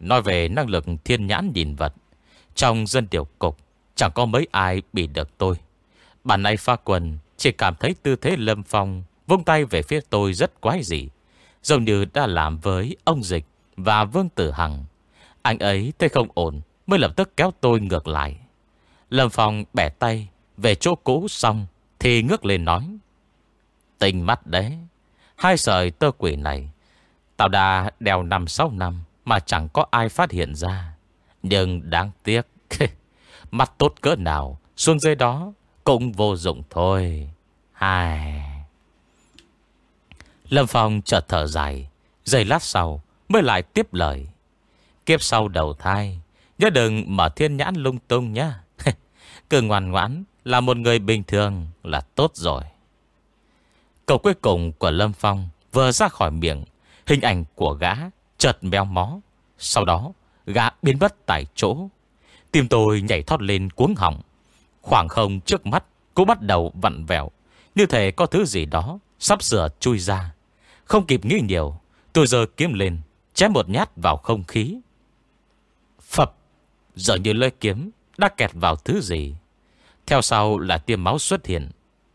Nói về năng lực thiên nhãn nhìn vật, Trong dân tiểu cục, Chẳng có mấy ai bị được tôi. Bản này pha Quân, Chỉ cảm thấy tư thế lâm phong, Vung tay về phía tôi rất quái dị. Giống như đã làm với ông Dịch Và Vương Tử Hằng. Anh ấy thấy không ổn Mới lập tức kéo tôi ngược lại. Lâm Phong bẻ tay, Về chỗ cũ xong, Thì ngước lên nói Tình mắt đấy, Hai sợi tơ quỷ này, Tao đã đèo năm sáu năm Mà chẳng có ai phát hiện ra. Nhưng đáng tiếc, Mắt tốt cỡ nào Xuân dưới đó cũng vô dụng thôi. Hai Lâm Phong chợt thở dài, Giây lát sau mới lại tiếp lời, Kiếp sau đầu thai Nhớ đừng mở thiên nhãn lung tung nhá. Cứ ngoan ngoãn Là một người bình thường là tốt rồi. Câu cuối cùng của Lâm Phong Vừa ra khỏi miệng, Hình ảnh của gã chợt meo mó. Sau đó, gã biến mất tại chỗ. Tim tôi nhảy thoát lên cuống họng. Khoảng không trước mắt Cũng bắt đầu vặn vẹo. Như thể có thứ gì đó Sắp sửa chui ra. Không kịp nghĩ nhiều, Tôi giờ kiếm lên, Chém một nhát vào không khí. Phập. Giờ như lưỡi kiếm Đã kẹt vào thứ gì Theo sau là tiêm máu xuất hiện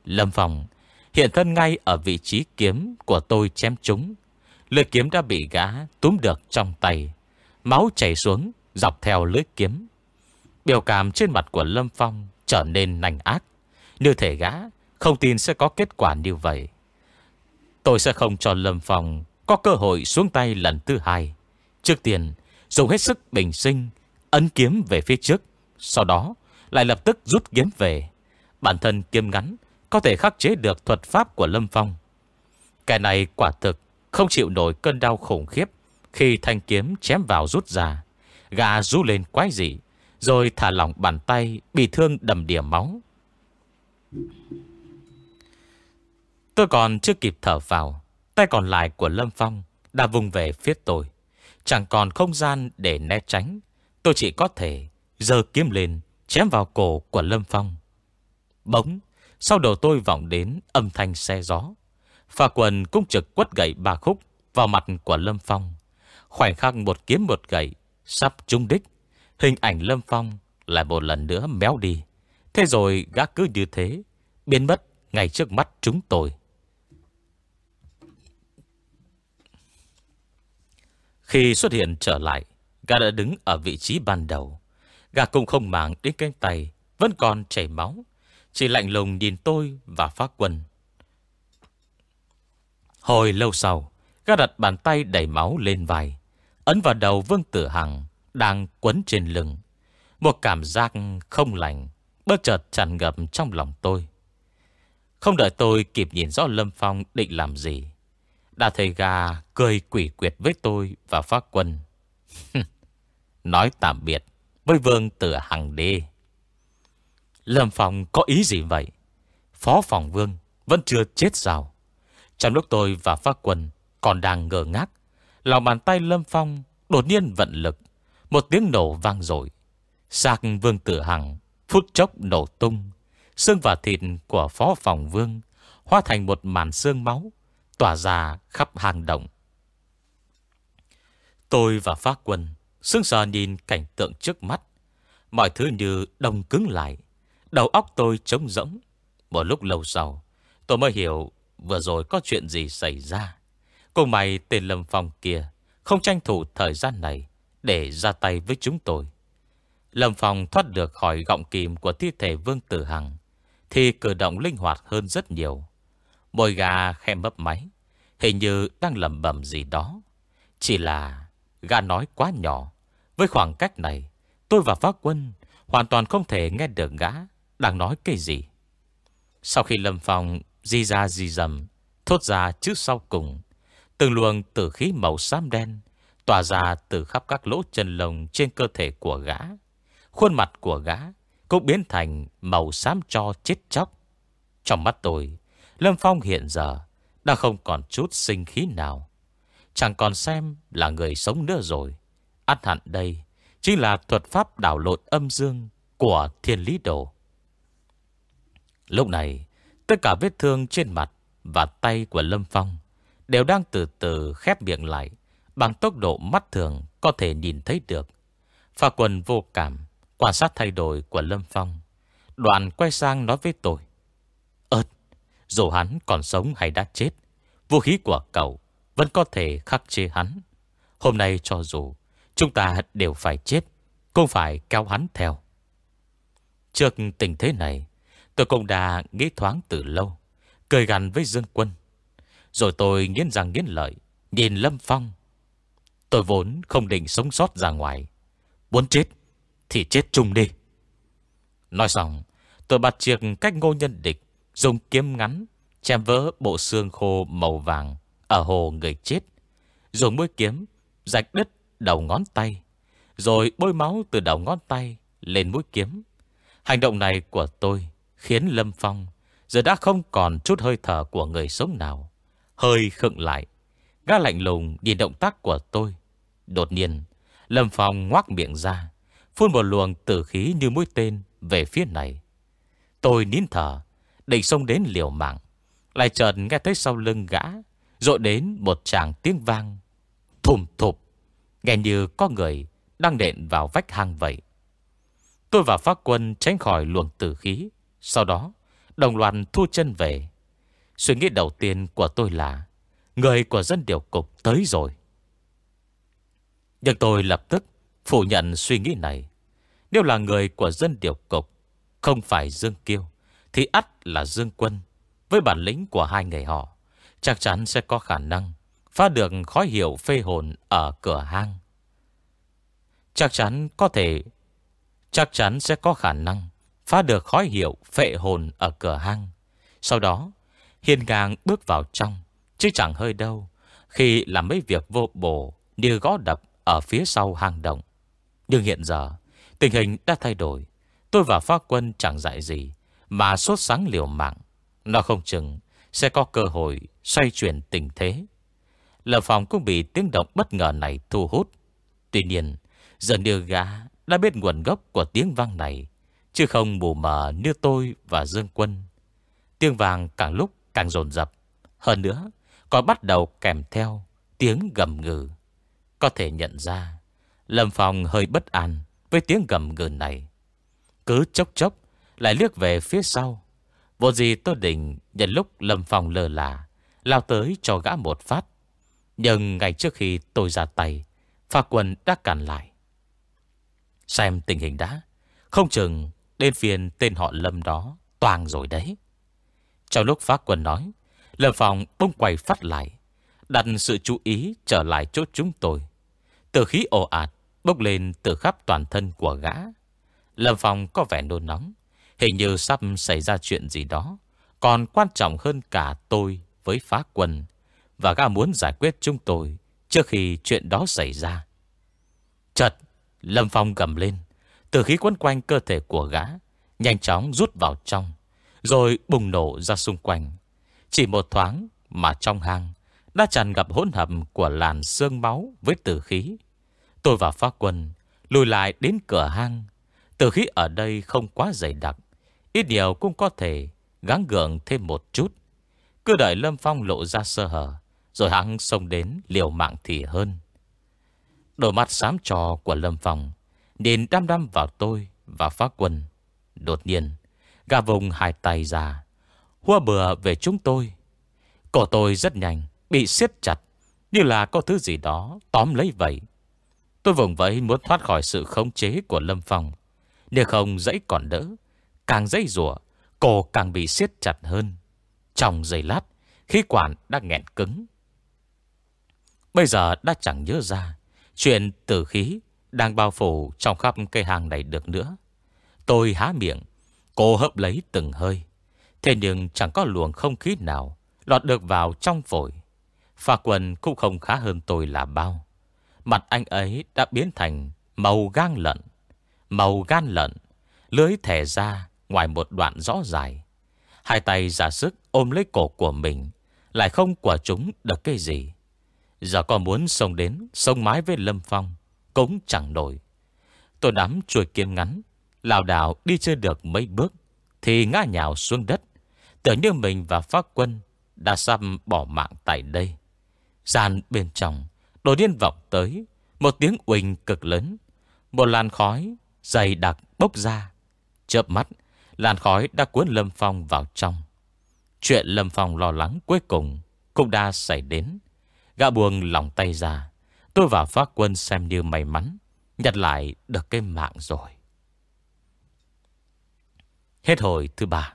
Lâm Phong hiện thân ngay ở vị trí kiếm của tôi chém chúng. Lưỡi kiếm đã bị gã túm được trong tay. Máu chảy xuống dọc theo lưỡi kiếm. Biểu cảm trên mặt của Lâm Phong trở nên nành ác. Như thể gã không tin sẽ có kết quả như vậy. Tôi sẽ không cho Lâm Phong có cơ hội xuống tay lần thứ hai. Trước tiên, dùng hết sức bình sinh, ấn kiếm về phía trước. Sau đó, lại lập tức rút kiếm về. Bản thân kiếm ngắn có thể khắc chế được thuật pháp của Lâm Phong. Cái này quả thực không chịu nổi cơn đau khủng khiếp khi thanh kiếm chém vào rút ra. Gà rú lên quái dị, rồi thả lỏng bàn tay bị thương đầm đìa máu. Tôi còn chưa kịp thở vào, tay còn lại của Lâm Phong đã vùng về phía tôi. Chẳng còn không gian để né tránh. Tôi chỉ có thể giơ kiếm lên chém vào cổ của Lâm Phong. Bỗng sau đầu tôi vọng đến âm thanh xe gió. Phà quần cũng trực quất gậy ba khúc vào mặt của Lâm Phong. Khoảnh khắc một kiếm một gậy, sắp trúng đích. Hình ảnh Lâm Phong lại một lần nữa méo đi. Thế rồi gã cứ như thế, biến mất ngay trước mắt chúng tôi. Khi xuất hiện trở lại, gà đã đứng ở vị trí ban đầu. gà cũng không màng đến cánh tay, vẫn còn chảy máu. Chỉ lạnh lùng nhìn tôi và phát quân Hồi lâu sau gà đặt bàn tay đẩy máu lên vai Ấn vào đầu Vương Tử Hằng Đang quấn trên lưng Một cảm giác không lành Bất chợt tràn ngập trong lòng tôi Không đợi tôi kịp nhìn rõ Lâm Phong định làm gì Đã thấy gà cười quỷ quyệt với tôi và phát quân Nói tạm biệt với Vương Tử Hằng đi Lâm Phong có ý gì vậy? Phó phòng vương vẫn chưa chết sao? Trong lúc tôi và phát quân còn đang ngờ ngác, lòng bàn tay Lâm Phong đột nhiên vận lực. Một tiếng nổ vang dội, Sạc vương tử hằng, phút chốc nổ tung. Xương và thịt của phó phòng vương hóa thành một màn xương máu, tỏa ra khắp hang động. Tôi và phát quân sương sờ nhìn cảnh tượng trước mắt. Mọi thứ như đông cứng lại. Đầu óc tôi trống rỗng. Một lúc lâu sau, tôi mới hiểu vừa rồi có chuyện gì xảy ra. Cùng mày tên Lâm Phong kia không tranh thủ thời gian này để ra tay với chúng tôi. Lâm Phong thoát được khỏi gọng kìm của thi thể Vương Tử Hằng thì cử động linh hoạt hơn rất nhiều. Môi gà khe mấp máy, hình như đang lầm bầm gì đó. Chỉ là gà nói quá nhỏ. Với khoảng cách này, tôi và Pháp Quân hoàn toàn không thể nghe được gã đang nói cái gì. Sau khi Lâm Phong di ra di dầm, thốt ra trước sau cùng, từng luồng tử khí màu xám đen tỏa ra từ khắp các lỗ chân lồng trên cơ thể của gã. Khuôn mặt của gã cũng biến thành màu xám cho chết chóc. Trong mắt tôi Lâm Phong hiện giờ Đã không còn chút sinh khí nào Chẳng còn xem là người sống nữa rồi Ăn hẳn đây, Chính là thuật pháp đảo lộn âm dương Của thiên lý đồ. Lúc này, Tất cả vết thương trên mặt Và tay của Lâm Phong Đều đang từ từ khép miệng lại, Bằng tốc độ mắt thường Có thể nhìn thấy được. Pha quần vô cảm, Quan sát thay đổi của Lâm Phong, Đoàn quay sang nói với tôi Ơt Dù hắn còn sống hay đã chết, Vũ khí của cậu Vẫn có thể khắc chế hắn. Hôm nay cho dù Chúng ta đều phải chết, không phải kéo hắn theo. Trước tình thế này, Tôi cũng đã nghĩ thoáng từ lâu, Cười gắn với Dương Quân. Rồi tôi nghiến răng nghiến lợi, Nhìn Lâm Phong. Tôi vốn không định sống sót ra ngoài. Muốn chết Thì chết chung đi. Nói xong, Tôi bắt chiếc cách ngô nhân địch, Dùng kiếm ngắn, Chém vỡ bộ xương khô màu vàng Ở hồ người chết. Dùng mũi kiếm, Rạch đứt đầu ngón tay, Rồi bôi máu từ đầu ngón tay Lên mũi kiếm. Hành động này của tôi Khiến Lâm Phong Giờ đã không còn chút hơi thở của người sống nào. Hơi khựng lại, Gã lạnh lùng nhìn động tác của tôi. Đột nhiên, Lâm Phong ngoác miệng ra, Phun một luồng tử khí như mũi tên Về phía này. Tôi nín thở, Định xông đến liều mạng, Lại chợt nghe thấy sau lưng gã Rồi đến một tràng tiếng vang. Thùm thụp. Nghe như có người đang đện vào vách hang vậy. Tôi và phát quân tránh khỏi luồng tử khí. Sau đó, Đồng loạt thu chân về. Suy nghĩ đầu tiên của tôi là, Người của dân điều cục tới rồi. Nhưng tôi lập tức Phủ nhận suy nghĩ này. Nếu là người của dân điều cục, Không phải Dương Kiêu, Thì ắt là Dương Quân. Với bản lĩnh của hai người họ, Chắc chắn sẽ có khả năng Phá được khói hiệu phê hồn Ở cửa hang. Chắc chắn có thể, Chắc chắn sẽ có khả năng Phá được khói hiệu phệ hồn ở cửa hang. Sau đó, Hiên ngang bước vào trong, Chứ chẳng hơi đâu, Khi làm mấy việc vô bổ Như gõ đập ở phía sau hang động. Nhưng hiện giờ, Tình hình đã thay đổi. Tôi và phá quân chẳng dạy gì, Mà sốt sáng liều mạng. Nó không chừng sẽ có cơ hội Xoay chuyển tình thế lâm phòng cũng bị tiếng động bất ngờ này thu hút. Tuy nhiên, giờ như gã đã biết nguồn gốc của tiếng vang này, Chứ không mù mờ như tôi và Dương Quân. Tiếng vàng càng lúc càng dồn dập, Hơn nữa Còn bắt đầu kèm theo Tiếng gầm ngừ. Có thể nhận ra, Lâm Phong hơi bất an Với tiếng gầm ngừ này. Cứ chốc chốc, Lại liếc về phía sau. Vô gì tôi định nhận lúc Lâm Phong lơ là, Lao tới cho gã một phát. Nhưng ngày trước khi tôi ra tay phá quân đã cản lại. Xem tình hình đã, Không chừng Đến phiền tên họ Lâm đó Toàn rồi đấy. Trong lúc phá quân nói, Lâm Phong bông quay phát lại, Đặt sự chú ý trở lại chỗ chúng tôi. Từ khí ồ ạt Bốc lên từ khắp toàn thân của gã. Lâm Phong có vẻ nôn nóng, Hình như sắp xảy ra chuyện gì đó. Còn quan trọng hơn cả tôi Với phá quân và gã muốn giải quyết chúng tôi Trước khi chuyện đó xảy ra. Chật Lâm Phong gầm lên. Từ khí quấn quanh cơ thể của gã, Nhanh chóng rút vào trong, Rồi bùng nổ ra xung quanh. Chỉ một thoáng mà trong hang Đã tràn gặp hỗn hầm của làn xương máu Với tử khí. Tôi và phá quân Lùi lại đến cửa hang. Tử khí ở đây không quá dày đặc, Ít nhiều cũng có thể gắng gượng thêm một chút. Cứ đợi Lâm Phong lộ ra sơ hở rồi hắn xông đến liều mạng thì hơn. Đôi mắt xám trò của Lâm Phong Nhìn đam đam vào tôi và phá quân Đột nhiên Gà vùng hai tay ra, Hua bừa về chúng tôi. Cổ tôi rất nhanh Bị siết chặt, Như là có thứ gì đó tóm lấy vậy. Tôi vùng vẫy muốn thoát khỏi sự khống chế của Lâm Phong nếu không dãy còn đỡ, Càng dãy rủa, Cổ càng bị siết chặt hơn. Trong giây lát, Khí quản đã nghẹn cứng Bây giờ đã chẳng nhớ ra Chuyện tử khí đang bao phủ trong khắp cây hàng này được nữa. Tôi há miệng, cô hấp lấy từng hơi. Thế nhưng chẳng có luồng không khí nào lọt được vào trong phổi. Phà quần cũng không khá hơn tôi là bao. Mặt anh ấy đã biến thành màu gan lợn. Màu gan lợn, lưới thẻ ra ngoài một đoạn rõ dài. Hai tay giả sức ôm lấy cổ của mình Lại không quả chúng được cái gì Giờ có muốn sông đến sông mái với Lâm Phong, Cũng chẳng nổi. Tôi nắm chuôi kiếm ngắn Lào đảo đi chưa được mấy bước, Thì ngã nhào xuống đất. Tưởng như mình và phát quân Đã xăm bỏ mạng tại đây. Gian bên trong, Đột nhiên vọng tới, Một tiếng uỳnh cực lớn. Một làn khói dày đặc bốc ra. Chớp mắt, Làn khói đã cuốn Lâm Phong vào trong. Chuyện Lâm Phong lo lắng cuối cùng Cũng đã xảy đến. Gã buông lòng tay ra. Tôi và phát quân xem như may mắn, Nhặt lại được cái mạng rồi. Hết hồi thứ ba.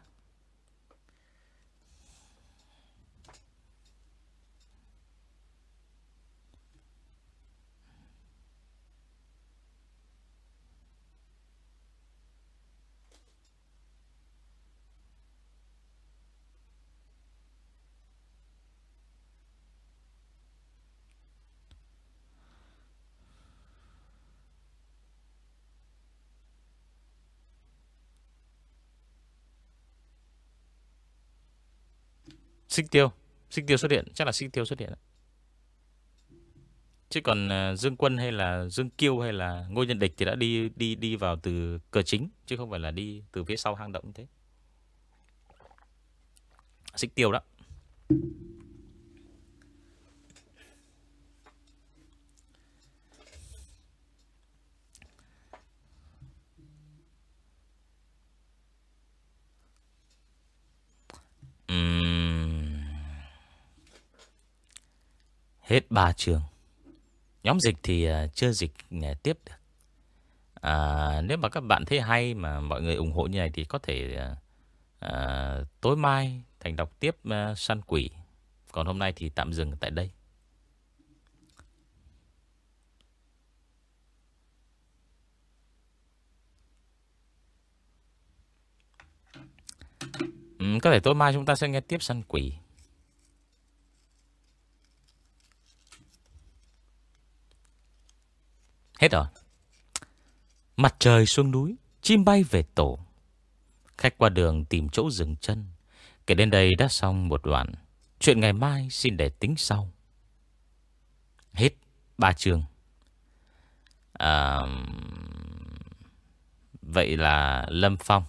Xích tiêu Xích tiêu xuất hiện Chắc là xích tiêu xuất hiện Chứ còn à, Dương Quân hay là Dương Kiêu hay là Ngô Nhân Địch thì đã đi đi đi vào từ cờ chính, chứ không phải là đi từ phía sau hang động như thế. Xích tiêu đó. Hết ba trường. Nhóm dịch thì à, chưa dịch à, tiếp được. À, Nếu mà các bạn thấy hay Mà mọi người ủng hộ như này Thì có thể à, à, tối mai Thành đọc tiếp à, săn quỷ. Còn hôm nay thì tạm dừng tại đây. Ừ, Có thể tối mai chúng ta sẽ nghe tiếp săn quỷ. Hết rồi. Mặt trời xuống núi, chim bay về tổ. Khách qua đường tìm chỗ dừng chân. Kể đến đây đã xong một đoạn. Chuyện ngày mai xin để tính sau. Hết ba chương. À, vậy là Lâm Phong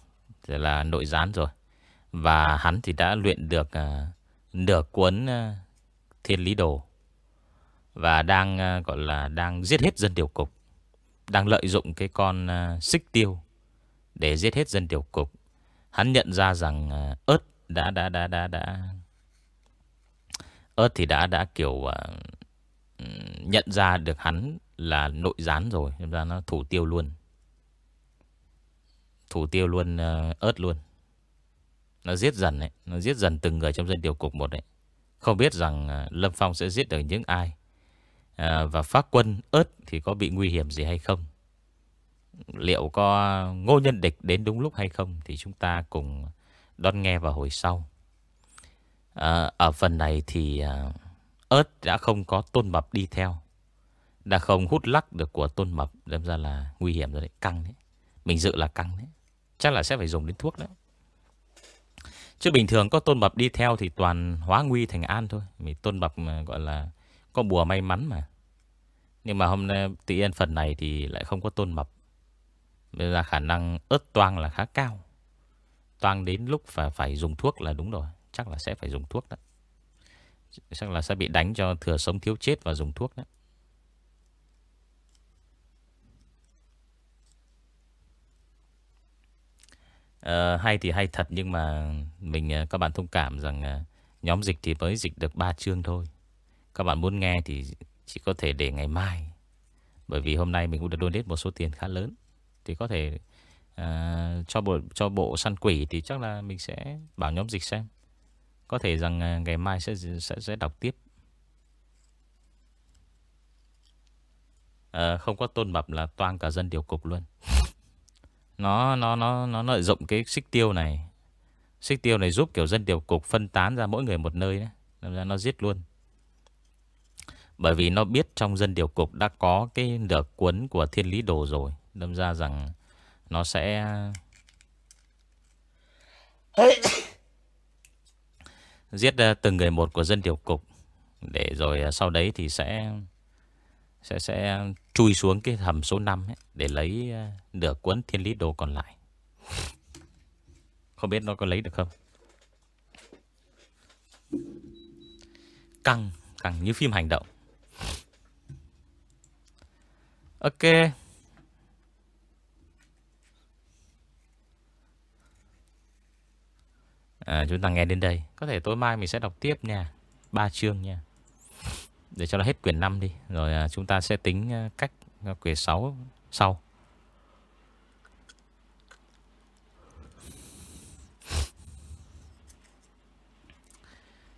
là nội gián rồi. Và hắn thì đã luyện được à, nửa cuốn à, Thiên Lý Đồ. Và đang à, gọi là đang giết hết dân điều cục đang lợi dụng cái con uh, xích tiêu để giết hết dân tiểu cục. Hắn nhận ra rằng uh, ớt đã đã đã đã đã ớt thì đã đã kiểu uh, nhận ra được hắn là nội gián rồi, nên ra nó thủ tiêu luôn. Thủ tiêu luôn uh, ớt luôn. Nó giết dần đấy, nó giết dần từng người trong dân điều cục một đấy. Không biết rằng Lâm Phong sẽ giết được những ai à, Và phát quân ớt thì có bị nguy hiểm gì hay không? Liệu có ngô nhân địch đến đúng lúc hay không Thì chúng ta cùng đón nghe vào hồi sau. À, Ở phần này thì à, ớt đã không có tôn mập đi theo Đã không hút lắc được của tôn mập Đâm ra là nguy hiểm rồi đấy Căng đấy. Mình dự là căng đấy. Chắc là sẽ phải dùng đến thuốc đấy. Chứ bình thường có tôn mập đi theo Thì toàn hóa nguy thành an thôi. Mình tôn mập gọi là có bùa may mắn mà. Nhưng mà hôm nay tự nhiên phần này thì lại không có tôn mập. Nên là khả năng ớt toang là khá cao. Toang đến lúc phải, phải dùng thuốc là đúng rồi. Chắc là sẽ phải dùng thuốc đó. Chắc là sẽ bị đánh cho thừa sống thiếu chết và dùng thuốc đó. Uh, hay thì hay thật nhưng mà mình uh, các bạn thông cảm rằng uh, nhóm dịch thì mới dịch được 3 chương thôi. Các bạn muốn nghe thì chỉ có thể để ngày mai. Bởi vì hôm nay mình cũng đã donate một số tiền khá lớn. Thì có thể uh, cho bộ cho bộ săn quỷ Thì chắc là mình sẽ bảo nhóm dịch xem. Có thể rằng uh, ngày mai sẽ, sẽ sẽ đọc tiếp. Uh, Không có tôn mập là toan cả dân điều cục luôn. Nó nó nó nó lợi dụng cái xích tiêu này. Xích tiêu này giúp kiểu dân điều cục phân tán ra mỗi người một nơi đấy. làm ra nó giết luôn bởi vì nó biết trong dân điều cục đã có cái nửa cuốn của thiên lý đồ rồi. Đâm ra rằng nó sẽ... Giết ờ, từng người một của dân điều cục. Để rồi ờ, sau đấy thì sẽ Sẽ sẽ chui xuống cái hầm số 5 ấy, Để lấy ờ, nửa cuốn thiên lý đồ còn lại. Không biết nó có lấy được không? Căng Căng như phim hành động. Ok. À, Chúng ta nghe đến đây. Có thể tối mai mình sẽ đọc tiếp nha. Ba chương nha. Để cho nó hết quyển 5 đi. Rồi à, chúng ta sẽ tính à, cách à, quyển 6 sau.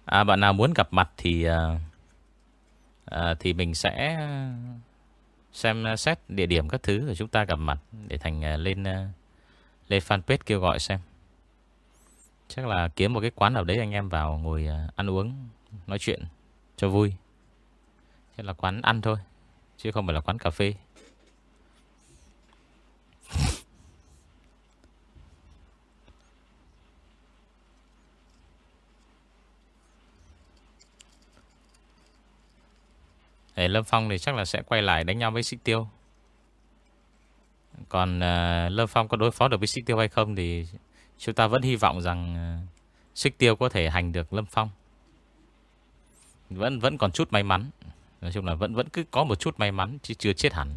À, Bạn nào muốn gặp mặt thì à, à, Thì mình sẽ Xem à, xét địa điểm các thứ Rồi chúng ta gặp mặt Để Thành à, lên à, Lên fanpage kêu gọi xem Chắc là kiếm một cái quán nào đấy anh em vào ngồi ăn uống, nói chuyện cho vui. Chắc là quán ăn thôi, chứ không phải là quán cà phê. Để Lâm Phong thì chắc là sẽ quay lại đánh nhau với Xích Tiêu. Còn uh, Lâm Phong có đối phó được với Xích Tiêu hay không thì Chúng ta vẫn hy vọng rằng ờ, Xích tiêu có thể hành được Lâm Phong. Vẫn vẫn còn chút may mắn. Nói chung là vẫn vẫn cứ có một chút may mắn Chứ chưa chết hẳn.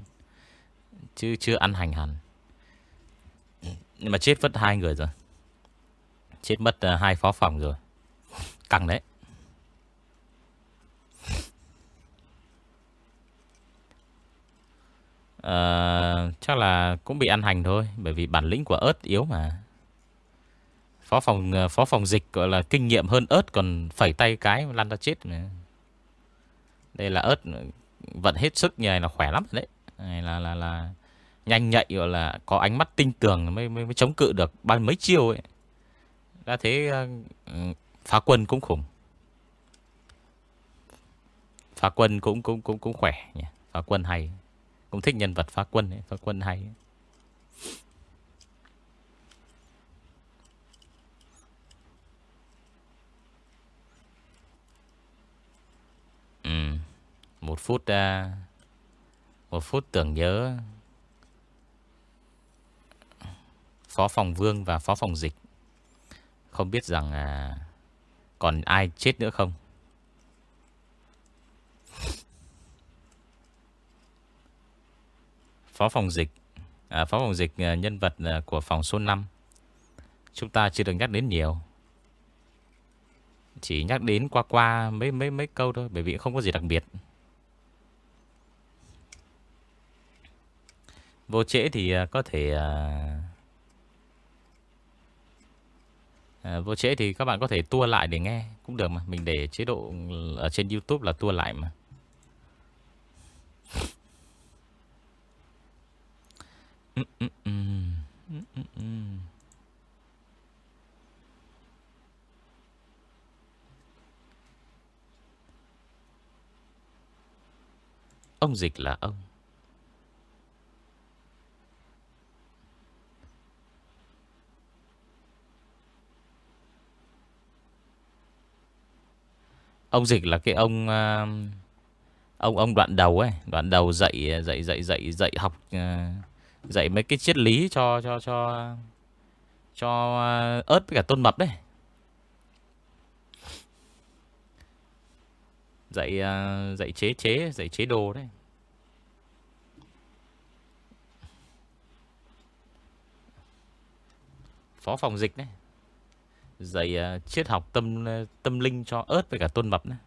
Chứ chưa ăn hành hẳn. Nhưng mà chết mất hai người rồi. Chết mất uh, hai phó phòng rồi. Căng đấy. Uh, Chắc là cũng bị ăn hành thôi Bởi vì bản lĩnh của ớt yếu mà Phó phòng ờ, phó phòng dịch gọi là kinh nghiệm hơn ớt còn phẩy tay cái lăn ra chết này. Đây là ớt ờ, vận hết sức như này là khỏe lắm đấy. Này là là là nhanh nhạy gọi là có ánh mắt tinh tường mới mới, mới chống cự được bao mấy chiêu ấy. Đã thế ừ, phá quân cũng khủng. Phá quân cũng cũng cũng cũng khỏe nhỉ. Phá quân hay. Cũng thích nhân vật phá quân ấy, phá quân hay. Ấy. Một phút uh, Một phút tưởng nhớ Phó phòng vương và phó phòng dịch Không biết rằng uh, Còn ai chết nữa không Phó phòng dịch à, Phó phòng dịch à, nhân vật à, của phòng số 5 Chúng ta chưa được nhắc đến nhiều. Chỉ nhắc đến qua qua mấy mấy mấy câu thôi Bởi vì không có gì đặc biệt. Vô trễ thì à, có thể à, à, Vô trễ thì các bạn có thể tua lại để nghe. Cũng được mà Mình để chế độ ở trên Youtube là tua lại mà. Ông dịch là ông. Ông Dịch là cái ông à, ông ông đoạn đầu ấy, đoạn đầu dạy dạy dạy dạy dạy học à, dạy mấy cái triết lý cho cho cho cho à, ớt với cả tôn mập đấy. Dạy à, dạy chế chế, dạy chế đồ đấy. Phó phòng dịch đấy. Dạy à, triết học tâm tâm linh cho ớt với cả tôn mập đấy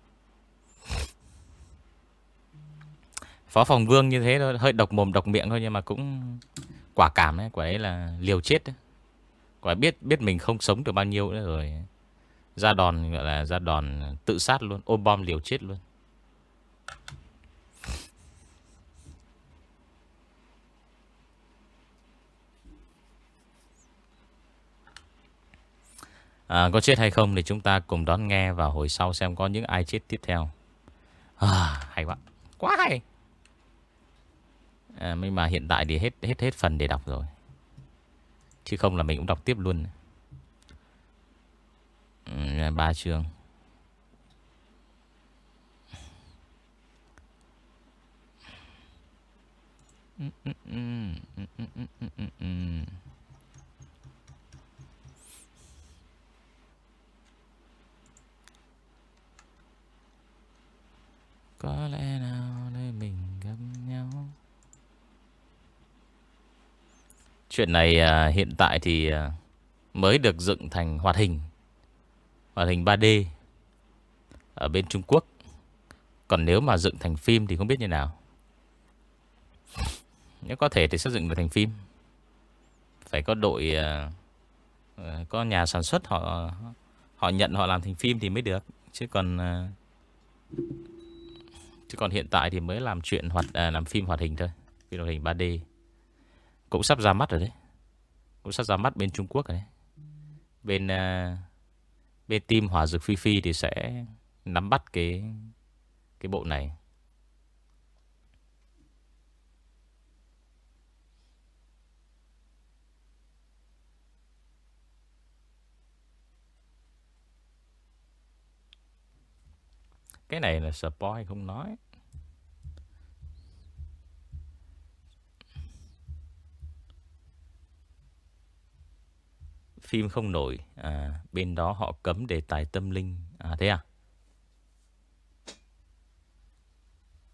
Phó phòng vương như thế thôi, hơi độc mồm độc miệng thôi nhưng mà cũng quả cảm ấy, quả ấy là liều chết đấy. Quả biết biết mình không sống được bao nhiêu nữa rồi. Ra đòn gọi là ra đòn tự sát luôn, ôm bom liều chết luôn. à, Có chết hay không thì chúng ta cùng đón nghe vào hồi sau xem có những ai chết tiếp theo à, Hay quá Quá hay à, mà hiện tại thì hết hết hết phần để đọc rồi. Chứ không là mình cũng đọc tiếp luôn. Ừ, 3 chương. Có lẽ nào nơi mình gặp nhau? Chuyện này à, hiện tại thì à, mới được dựng thành hoạt hình. Hoạt hình 3D Ở bên Trung Quốc. Còn nếu mà dựng thành phim thì không biết như nào. Nếu có thể thì sẽ dựng được thành phim. Phải có đội à, à, Có nhà sản xuất họ Họ nhận họ làm thành phim thì mới được. Chứ còn à, Chứ còn hiện tại thì mới làm chuyện hoạt à, làm phim hoạt hình thôi. Phim hoạt hình 3D cũng sắp ra mắt rồi đấy. Cũng sắp ra mắt bên Trung Quốc rồi đấy. Bên uh, Bên team Hỏa Dược Phi Phi thì sẽ Nắm bắt cái Cái bộ này. Cái này là spoil không nói. Phim không nổi à, Bên đó họ cấm đề tài tâm linh. À thế à?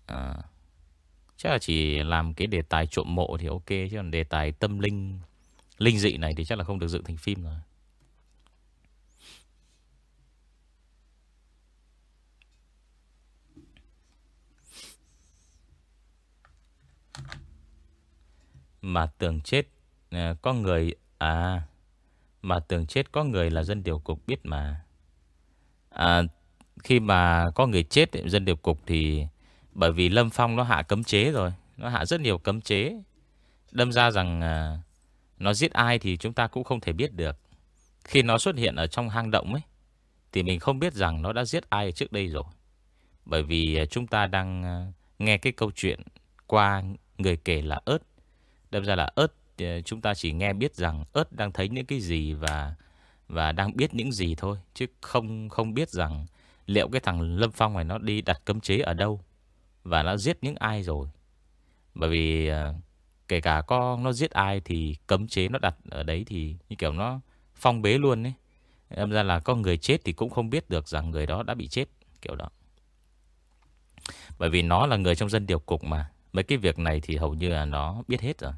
À Chắc là chỉ làm cái đề tài trộm mộ thì ok Chứ còn đề tài tâm linh Linh dị này thì chắc là không được dựng thành phim rồi. Mà tưởng chết à, Có người À mà tưởng chết có người là dân điều cục biết mà. À, Khi mà có người chết Dân điều cục thì Bởi vì Lâm Phong nó hạ cấm chế rồi Nó hạ rất nhiều cấm chế Đâm ra rằng à, Nó giết ai thì chúng ta cũng không thể biết được. Khi nó xuất hiện ở trong hang động ấy Thì mình không biết rằng Nó đã giết ai trước đây rồi. Bởi vì à, chúng ta đang à, nghe cái câu chuyện Qua người kể là ớt Đâm ra là ớt Ờ, chúng ta chỉ nghe biết rằng ớt đang thấy những cái gì và và đang biết những gì thôi, chứ không không biết rằng liệu cái thằng Lâm Phong này nó đi đặt cấm chế ở đâu và nó giết những ai rồi. Bởi vì ờ, kể cả có nó giết ai thì cấm chế nó đặt ở đấy thì như kiểu nó phong bế luôn ấy. em ra là có người chết thì cũng không biết được rằng người đó đã bị chết, kiểu đó. Bởi vì nó là người trong dân điều cục mà, Mấy cái việc này thì hầu như là nó biết hết rồi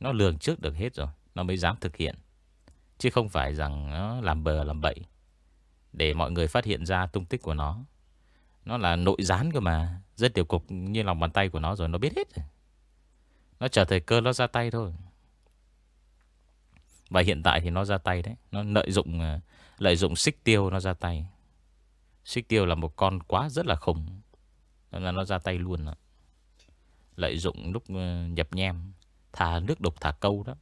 nó lường trước được hết rồi, Nó mới dám thực hiện. Chứ không phải rằng nó làm bờ làm bậy Để mọi người phát hiện ra tung tích của nó. Nó là nội gián cơ mà Rất tiểu cục như lòng bàn tay của nó rồi, Nó biết hết rồi. Nó chờ thời cơ nó ra tay thôi. Và hiện tại thì nó ra tay đấy. Nó lợi dụng ờ, Lợi dụng xích tiêu nó ra tay. Xích tiêu là một con quá rất là khủng. Nên là nó ra tay luôn đó. Lợi dụng lúc ờ, nhập nhem. Thả nước đục thả câu đó.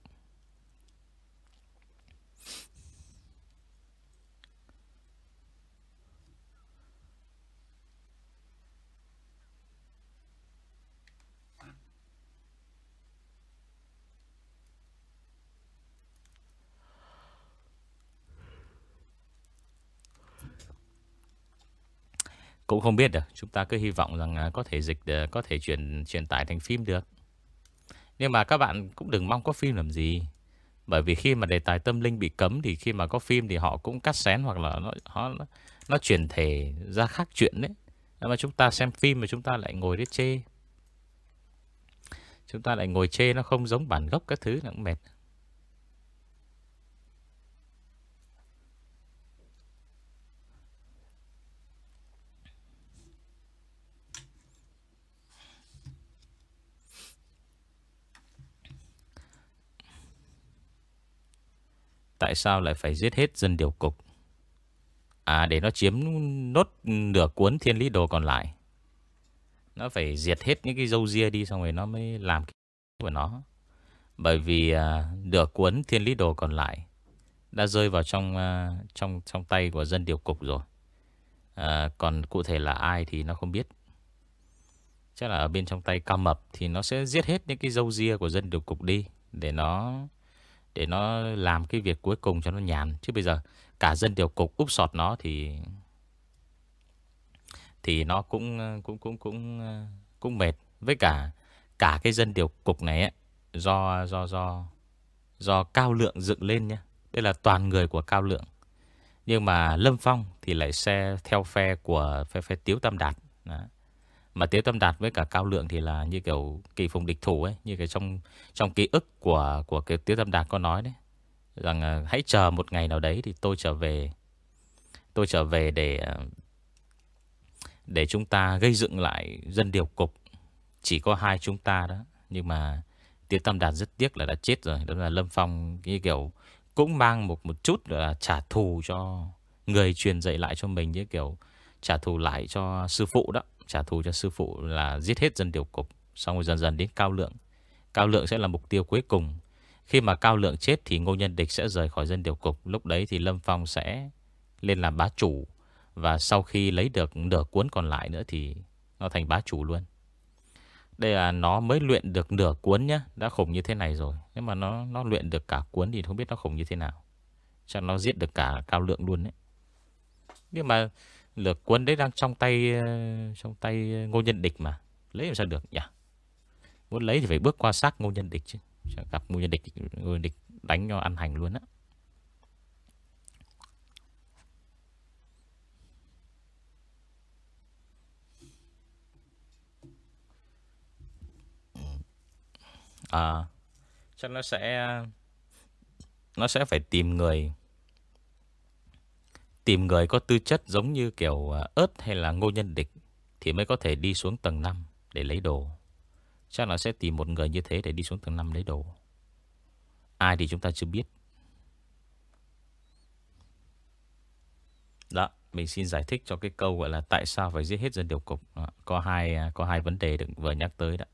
Cũng không biết được, Chúng ta cứ hy vọng rằng à, có thể dịch à, Có thể truyền truyền tải thành phim được. Nhưng mà các bạn cũng đừng mong có phim làm gì. Bởi vì khi mà đề tài tâm linh bị cấm Thì khi mà có phim thì họ cũng cắt xén Hoặc là nó nó, nó chuyển thể ra khác chuyện đấy. Nhưng mà chúng ta xem phim mà chúng ta lại ngồi đấy chê. Chúng ta lại ngồi chê nó không giống bản gốc các thứ nó cũng mệt. Tại sao lại phải giết hết dân điều cục? À để nó chiếm nốt nửa cuốn thiên lý đồ còn lại. Nó phải diệt hết những cái dâu ria đi Xong rồi nó mới làm cái của nó. Bởi vì à, nửa cuốn thiên lý đồ còn lại Đã rơi vào trong à, trong trong tay của dân điều cục rồi. À, Còn cụ thể là ai thì nó không biết. Chắc là ở bên trong tay cao mập Thì nó sẽ giết hết những cái dâu ria của dân điều cục đi Để nó để nó làm cái việc cuối cùng cho nó nhàn. Chứ bây giờ cả dân điều cục úp sọt nó thì Thì nó cũng cũng cũng cũng cũng mệt. Với cả Cả cái dân điều cục này ấy, Do do do Do Cao Lượng dựng lên nhé Đây là toàn người của Cao Lượng. Nhưng mà Lâm Phong thì lại xe theo phe của phe, phe Tiếu tam Đạt. Đó. Mà Tiếu Tâm Đạt với cả Cao Lượng thì là như kiểu kỳ phùng địch thủ ấy, Như cái trong trong ký ức của của cái Tiếu Tâm Đạt có nói đấy. Rằng hãy chờ một ngày nào đấy thì tôi trở về, Tôi trở về để Để chúng ta gây dựng lại dân điều cục. Chỉ có hai chúng ta đó, Nhưng mà Tiếu Tâm Đạt rất tiếc là đã chết rồi. Đó là Lâm Phong, như kiểu Cũng mang một một chút là trả thù cho Người truyền dạy lại cho mình, Như kiểu trả thù lại cho sư phụ đó. Trả thù cho sư phụ là giết hết dân điều cục, Xong rồi dần dần đến Cao Lượng. Cao Lượng sẽ là mục tiêu cuối cùng. Khi mà Cao Lượng chết thì Ngô Nhân Địch sẽ rời khỏi dân điều cục. Lúc đấy thì Lâm Phong sẽ lên làm bá chủ. Và sau khi lấy được nửa cuốn còn lại nữa thì nó thành bá chủ luôn. Đây là nó mới luyện được nửa cuốn nhá. Đã khủng như thế này rồi. Nếu mà nó nó luyện được cả cuốn thì không biết nó khủng như thế nào. Chắc nó giết được cả Cao Lượng luôn đấy. Nhưng mà Lược quân đấy đang trong tay ờ, Trong tay ờ, ngô nhân địch mà. Lấy làm sao được nhỉ? Muốn lấy thì phải bước qua xác ngô nhân địch chứ. Gặp ngô nhân địch, Ngô nhân địch đánh cho ăn hành luôn á. À Chắc nó sẽ Nó sẽ phải tìm người Tìm người có tư chất giống như kiểu à, ớt hay là ngô nhân địch Thì mới có thể đi xuống tầng 5 để lấy đồ. Chắc là sẽ tìm một người như thế để đi xuống tầng 5 lấy đồ. Ai thì chúng ta chưa biết. Đó Mình xin giải thích cho cái câu gọi là Tại sao phải giết hết dân điều cục. Đó, Có hai à, có hai vấn đề được vừa nhắc tới đó.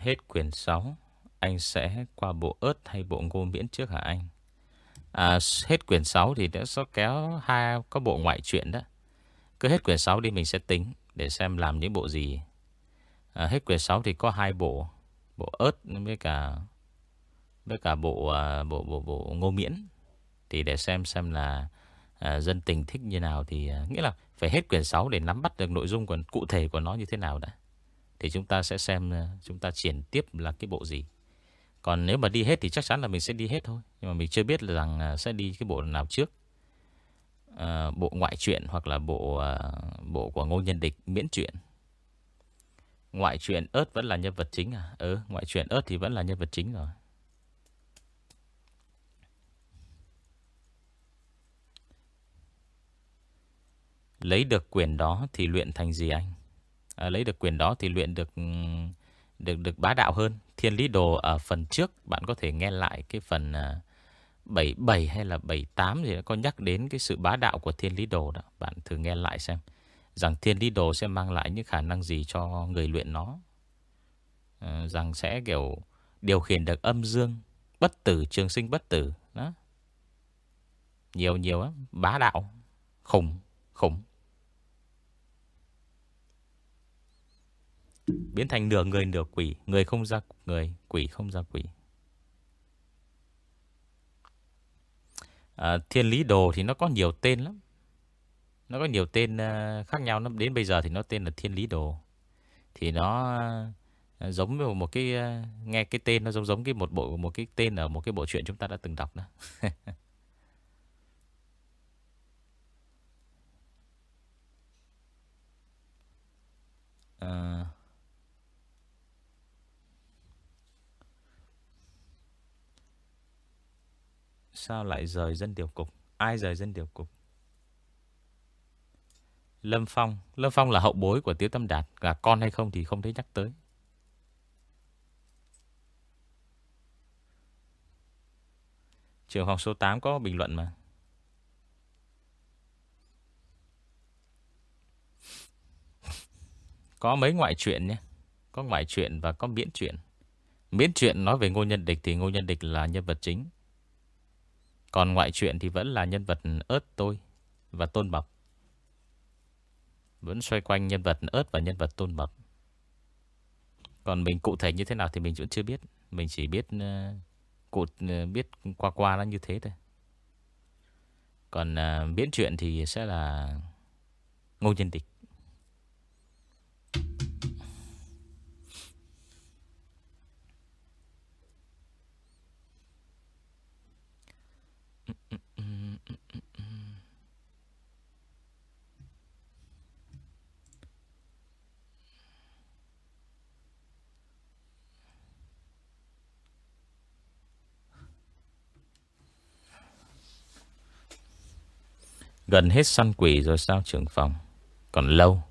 Hết quyển 6 Anh sẽ qua bộ ớt hay bộ ngô miễn trước hả anh? À, Hết quyển 6 thì đã sẽ kéo hai Có bộ ngoại truyện đó. Cứ hết quyển 6 đi mình sẽ tính Để xem làm những bộ gì. À, Hết quyển 6 thì có hai bộ Bộ ớt với cả Với cả bộ à, bộ, bộ, bộ ngô miễn. Thì để xem xem là à, Dân tình thích như nào Thì à, nghĩa là phải hết quyển 6 để nắm bắt được nội dung của cụ thể của nó như thế nào đã thì chúng ta sẽ xem ờ, Chúng ta triển tiếp là cái bộ gì. Còn nếu mà đi hết thì chắc chắn là mình sẽ đi hết thôi Nhưng mà mình chưa biết là rằng ờ, Sẽ đi cái bộ nào trước. À, Bộ ngoại truyện Hoặc là bộ à, bộ của Ngô Nhân Địch miễn truyện. Ngoại truyện ớt vẫn là nhân vật chính à? Ừ ngoại truyện ớt thì vẫn là nhân vật chính rồi. Lấy được quyền đó thì luyện thành gì anh? À, lấy được quyền đó thì luyện được ừ, được được bá đạo hơn. Thiên lý đồ ở phần trước bạn có thể nghe lại cái phần à, 77 hay là 78 thì có nhắc đến cái sự bá đạo của thiên lý đồ đó. Bạn thử nghe lại xem. Rằng thiên lý đồ sẽ mang lại những khả năng gì cho người luyện nó. À, rằng sẽ kiểu điều khiển được âm dương, bất tử, trường sinh bất tử. Đó. Nhiều nhiều á, bá đạo, khủng, khủng. Biến thành nửa người nửa quỷ Người không ra người Quỷ không ra quỷ. À, Thiên lý đồ thì nó có nhiều tên lắm. Nó có nhiều tên à, khác nhau lắm. Đến bây giờ thì nó tên là thiên lý đồ. Thì nó à, giống như một cái à, Nghe cái tên nó giống giống cái một bộ một cái tên ở một cái bộ truyện chúng ta đã từng đọc đó. Uh, Sao lại rời dân điều cục? Ai rời dân điều cục? Lâm Phong. Lâm Phong là hậu bối của Tiếu Tâm Đạt. Là con hay không thì không thấy nhắc tới. Trường học số 8 có bình luận mà. Có mấy ngoại truyện nhé. Có ngoại truyện và có miễn truyện. Miễn truyện nói về Ngô Nhân Địch Thì Ngô Nhân Địch là nhân vật chính còn ngoại truyện thì vẫn là nhân vật ớt tôi Và tôn mập Vẫn xoay quanh nhân vật ớt và nhân vật tôn mập Còn mình cụ thể như thế nào thì mình vẫn chưa biết. Mình chỉ biết uh, cụ uh, biết qua qua nó như thế thôi. Còn ờ, uh, chuyện thì sẽ là Ngô Nhân Địch Gần hết săn quỷ rồi sao trưởng phòng? Còn lâu.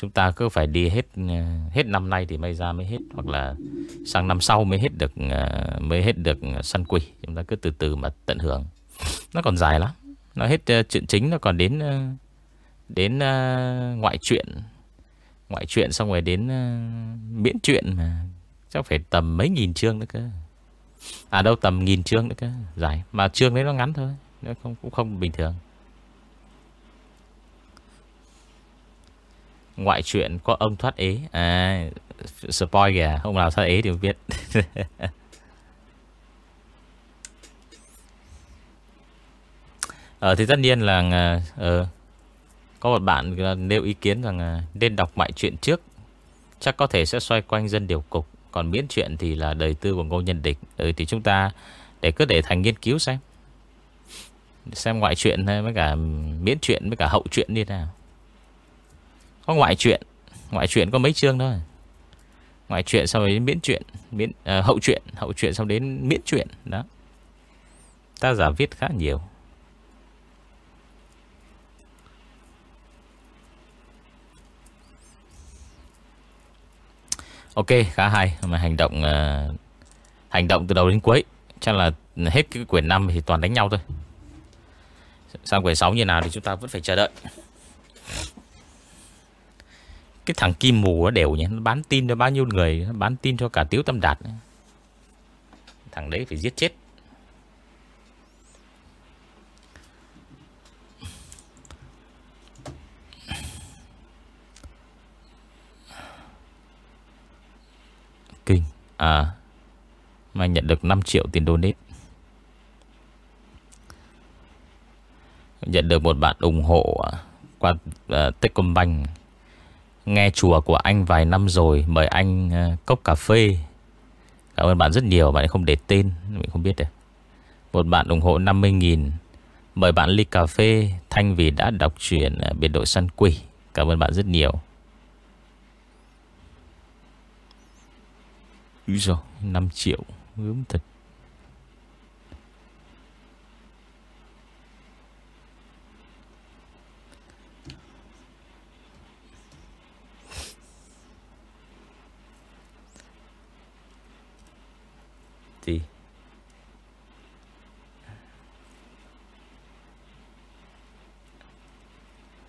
Chúng ta cứ phải đi hết ờ, Hết năm nay thì may ra mới hết Hoặc là sang năm sau mới hết được ờ, Mới hết được săn quỷ. Chúng ta cứ từ từ mà tận hưởng. Nó còn dài lắm. Nó hết ờ, chuyện chính nó còn đến Đến ngoại truyện. Ngoại truyện xong rồi đến Miễn truyện mà. Chắc phải tầm mấy nghìn chương nữa cơ. À đâu tầm nghìn chương nữa cơ. Dài. Mà chương đấy nó ngắn thôi. Nó không, cũng không bình thường. Ngoại truyện có ông thoát ế. À Spoil kìa Ông nào thoát ế thì biết. Ờ thì tất nhiên là ờ, ờ, Có một bạn nêu ý kiến rằng ờ, Nên đọc ngoại truyện trước Chắc có thể sẽ xoay quanh dân điều cục. Còn miễn chuyện thì là đời tư của Ngô Nhân Địch. Ừ thì chúng ta Để cứ để thành nghiên cứu xem. Xem ngoại truyện với cả miễn chuyện với cả hậu chuyện như thế nào có ngoại truyện. Ngoại truyện có mấy chương thôi. Ngoại truyện sau đến miễn truyện miễn, uh, Hậu truyện Hậu truyện sau đến miễn truyện Đó. Ta giả viết khá nhiều. Ok khá hay. Mà Hành động uh, Hành động từ đầu đến cuối Chắc là hết cái quyển 5 thì toàn đánh nhau thôi. Sang quyển 6 như nào thì chúng ta vẫn phải chờ đợi cái thằng Kim Mù nó đều nhé Nó bán tin cho bao nhiêu người? Nó bán tin cho cả Tiếu Tâm Đạt Thằng đấy phải giết chết. Kinh. À Mà nhận được 5 triệu tiền donate. Nhận được một bạn ủng hộ à, Qua uh, Techcombank. Nghe chùa của anh vài năm rồi, Mời anh ờ, cốc cà phê. Cảm ơn bạn rất nhiều, Bạn không để tên, Mình không biết được. Một bạn ủng hộ 50.000 Mời bạn ly cà phê, Thanh vì đã đọc truyện ờ, Biệt đội săn quỷ. Cảm ơn bạn rất nhiều. Úi dồi 5 triệu Gớm thật gì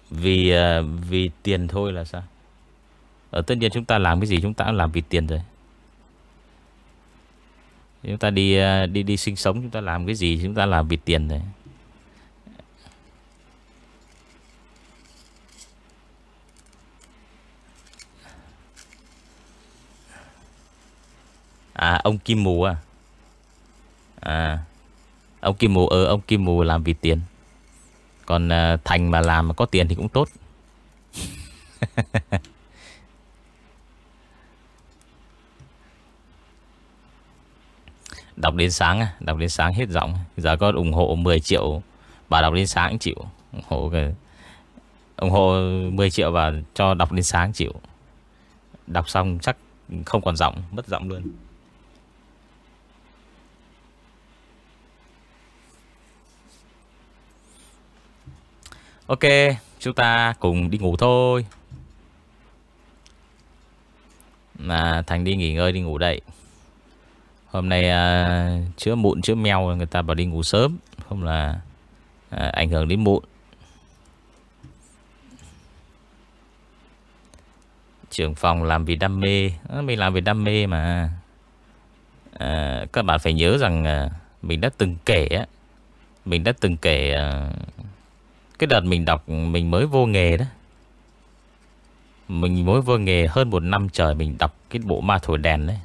vì ờ, vì tiền thôi là sao? Ở tất nhiên chúng ta làm cái gì chúng ta cũng làm vì tiền rồi. Chúng ta đi ờ, đi đi sinh sống chúng ta làm cái gì chúng ta làm vì tiền rồi. À ông Kim Mù à? À Ông Kim Mù ờ ông Kim Mù làm vì tiền. Còn à, Thành mà làm mà có tiền thì cũng tốt. Đọc đến sáng Đọc đến sáng hết giọng. Giờ có ủng hộ 10 triệu, Bà đọc đến sáng chịu. Ủng hộ cái, ủng hộ 10 triệu và cho đọc đến sáng chịu. Đọc xong chắc không còn giọng, Mất giọng luôn. Ok, chúng ta cùng đi ngủ thôi. Mà Thành đi nghỉ ngơi đi ngủ đây. Hôm nay à, chữa mụn chữa mèo người ta bảo đi ngủ sớm, không là à, ảnh hưởng đến mụn. Trưởng phòng làm vì đam mê, à, mình làm vì đam mê mà. À, các bạn phải nhớ rằng à, mình đã từng kể á, mình đã từng kể à, cái đợt mình đọc Mình mới vô nghề đó. Mình mới vô nghề hơn một năm trời Mình đọc cái bộ ma thổi đèn đấy.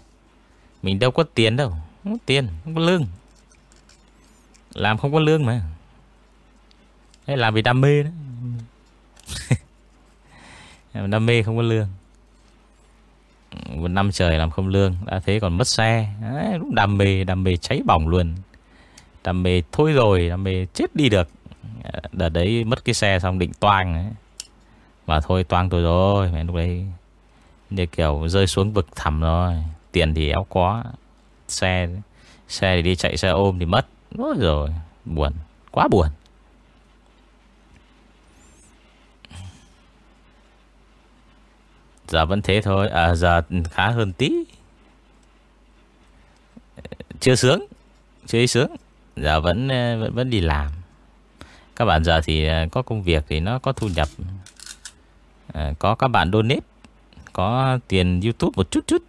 Mình đâu có tiền đâu Không có tiền, không có lương. Làm không có lương mà. Đấy, làm vì đam mê đó. Đam mê không có lương. Một năm trời làm không lương đã thế còn mất xe. Đấy, đam mê đam mê cháy bỏng luôn. Đam mê thôi rồi đam mê chết đi được đợt đấy mất cái xe xong định toang ấy. mà thôi toang tôi rồi, mẹ lúc đấy như kiểu rơi xuống vực thẳm rồi, tiền thì éo quá xe xe thì đi chạy, xe ôm thì mất. Ôi rồi, buồn, quá buồn. Giờ vẫn thế thôi À giờ khá hơn tí. Chưa sướng Chưa sướng, Giờ vẫn vẫn vẫn đi làm. Các bạn giờ thì à, có công việc Thì nó có thu nhập. À, Có các bạn donate Có tiền youtube một chút chút.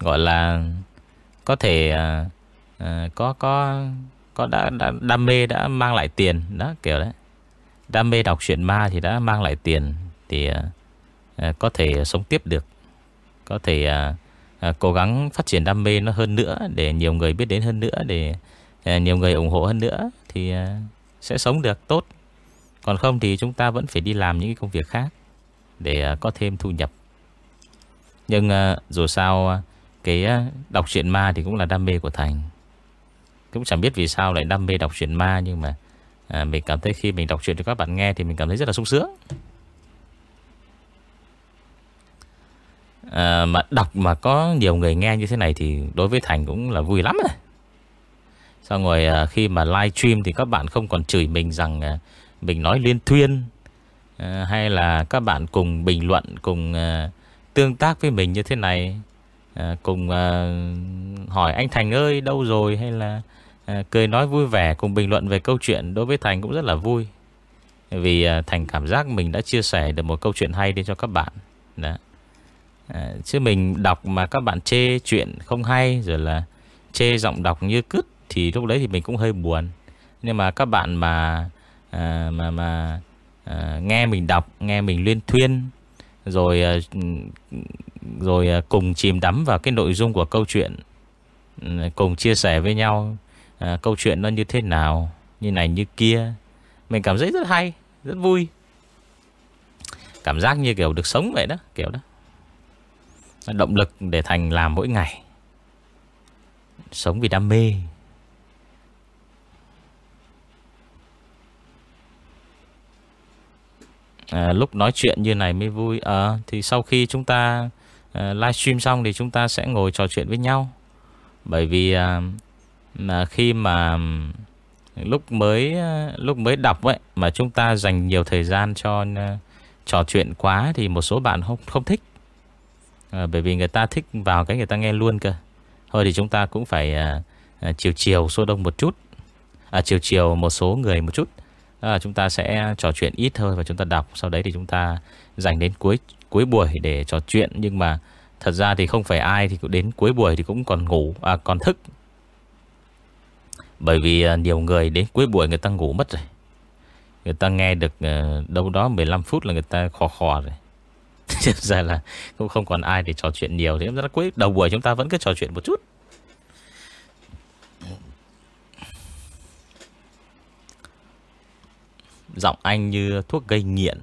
Gọi là Có thể à, à, Có có có đã, đã đam mê đã mang lại tiền đó kiểu đấy. Đam mê đọc truyện ma thì đã mang lại tiền thì À, à có thể sống tiếp được. Có thể à, à, cố gắng phát triển đam mê nó hơn nữa để nhiều người biết đến hơn nữa để à, nhiều người ủng hộ hơn nữa thì à, sẽ sống được tốt. Còn không thì chúng ta vẫn phải đi làm những công việc khác để à, có thêm thu nhập. Nhưng à, dù sao à, cái đọc truyện ma thì cũng là đam mê của thành. Cũng chẳng biết vì sao lại đam mê đọc truyện ma nhưng mà à, mình cảm thấy khi mình đọc truyện cho các bạn nghe thì mình cảm thấy rất là sung sướng. À, Mà đọc mà có nhiều người nghe như thế này Thì đối với Thành cũng là vui lắm rồi Xong rồi à, khi mà live stream Thì các bạn không còn chửi mình rằng à, Mình nói liên thuyên à, Hay là các bạn cùng bình luận Cùng tương tác với mình như thế này à, Cùng à, hỏi anh Thành ơi đâu rồi? Hay là à, cười nói vui vẻ Cùng bình luận về câu chuyện Đối với Thành cũng rất là vui. Vì à, Thành cảm giác mình đã chia sẻ được một câu chuyện hay đến cho các bạn. Đó. À, Chứ mình đọc mà các bạn chê chuyện không hay Rồi là chê giọng đọc như cứt thì lúc đấy thì mình cũng hơi buồn. Nhưng mà các bạn mà à, Mà mà à, nghe mình đọc Nghe mình liên thuyên Rồi à, Rồi à, cùng chìm đắm vào cái nội dung của câu chuyện ừ, Cùng chia sẻ với nhau à, Câu chuyện nó như thế nào Như này như kia Mình cảm thấy rất hay Rất vui. Cảm giác như kiểu được sống vậy đó Kiểu đó. Động lực để Thành làm mỗi ngày. Sống vì đam mê. À, Lúc nói chuyện như này mới vui. À, Thì sau khi chúng ta à, livestream xong Thì chúng ta sẽ ngồi trò chuyện với nhau. Bởi vì à, mà khi mà lúc mới à, lúc mới đọc ấy mà chúng ta dành nhiều thời gian cho à, trò chuyện quá thì một số bạn không không thích. À, Bởi vì người ta thích vào cái người ta nghe luôn cơ. Thôi thì chúng ta cũng phải à, à, chiều chiều số đông một chút. À, Chiều chiều một số người một chút à, Chúng ta sẽ trò chuyện ít thôi và chúng ta đọc. Sau đấy thì chúng ta dành đến cuối cuối buổi để trò chuyện. Nhưng mà thật ra thì không phải ai thì đến cuối buổi thì cũng còn ngủ à, Còn thức. Bởi vì à, nhiều người đến cuối buổi người ta ngủ mất rồi. Người ta nghe được ờ, đâu đó 15 phút là người ta khò khò rồi. Thực ra là cũng không còn ai để trò chuyện nhiều. Thế ra cuối đầu buổi chúng ta vẫn cứ trò chuyện một chút. Giọng anh như thuốc gây nghiện.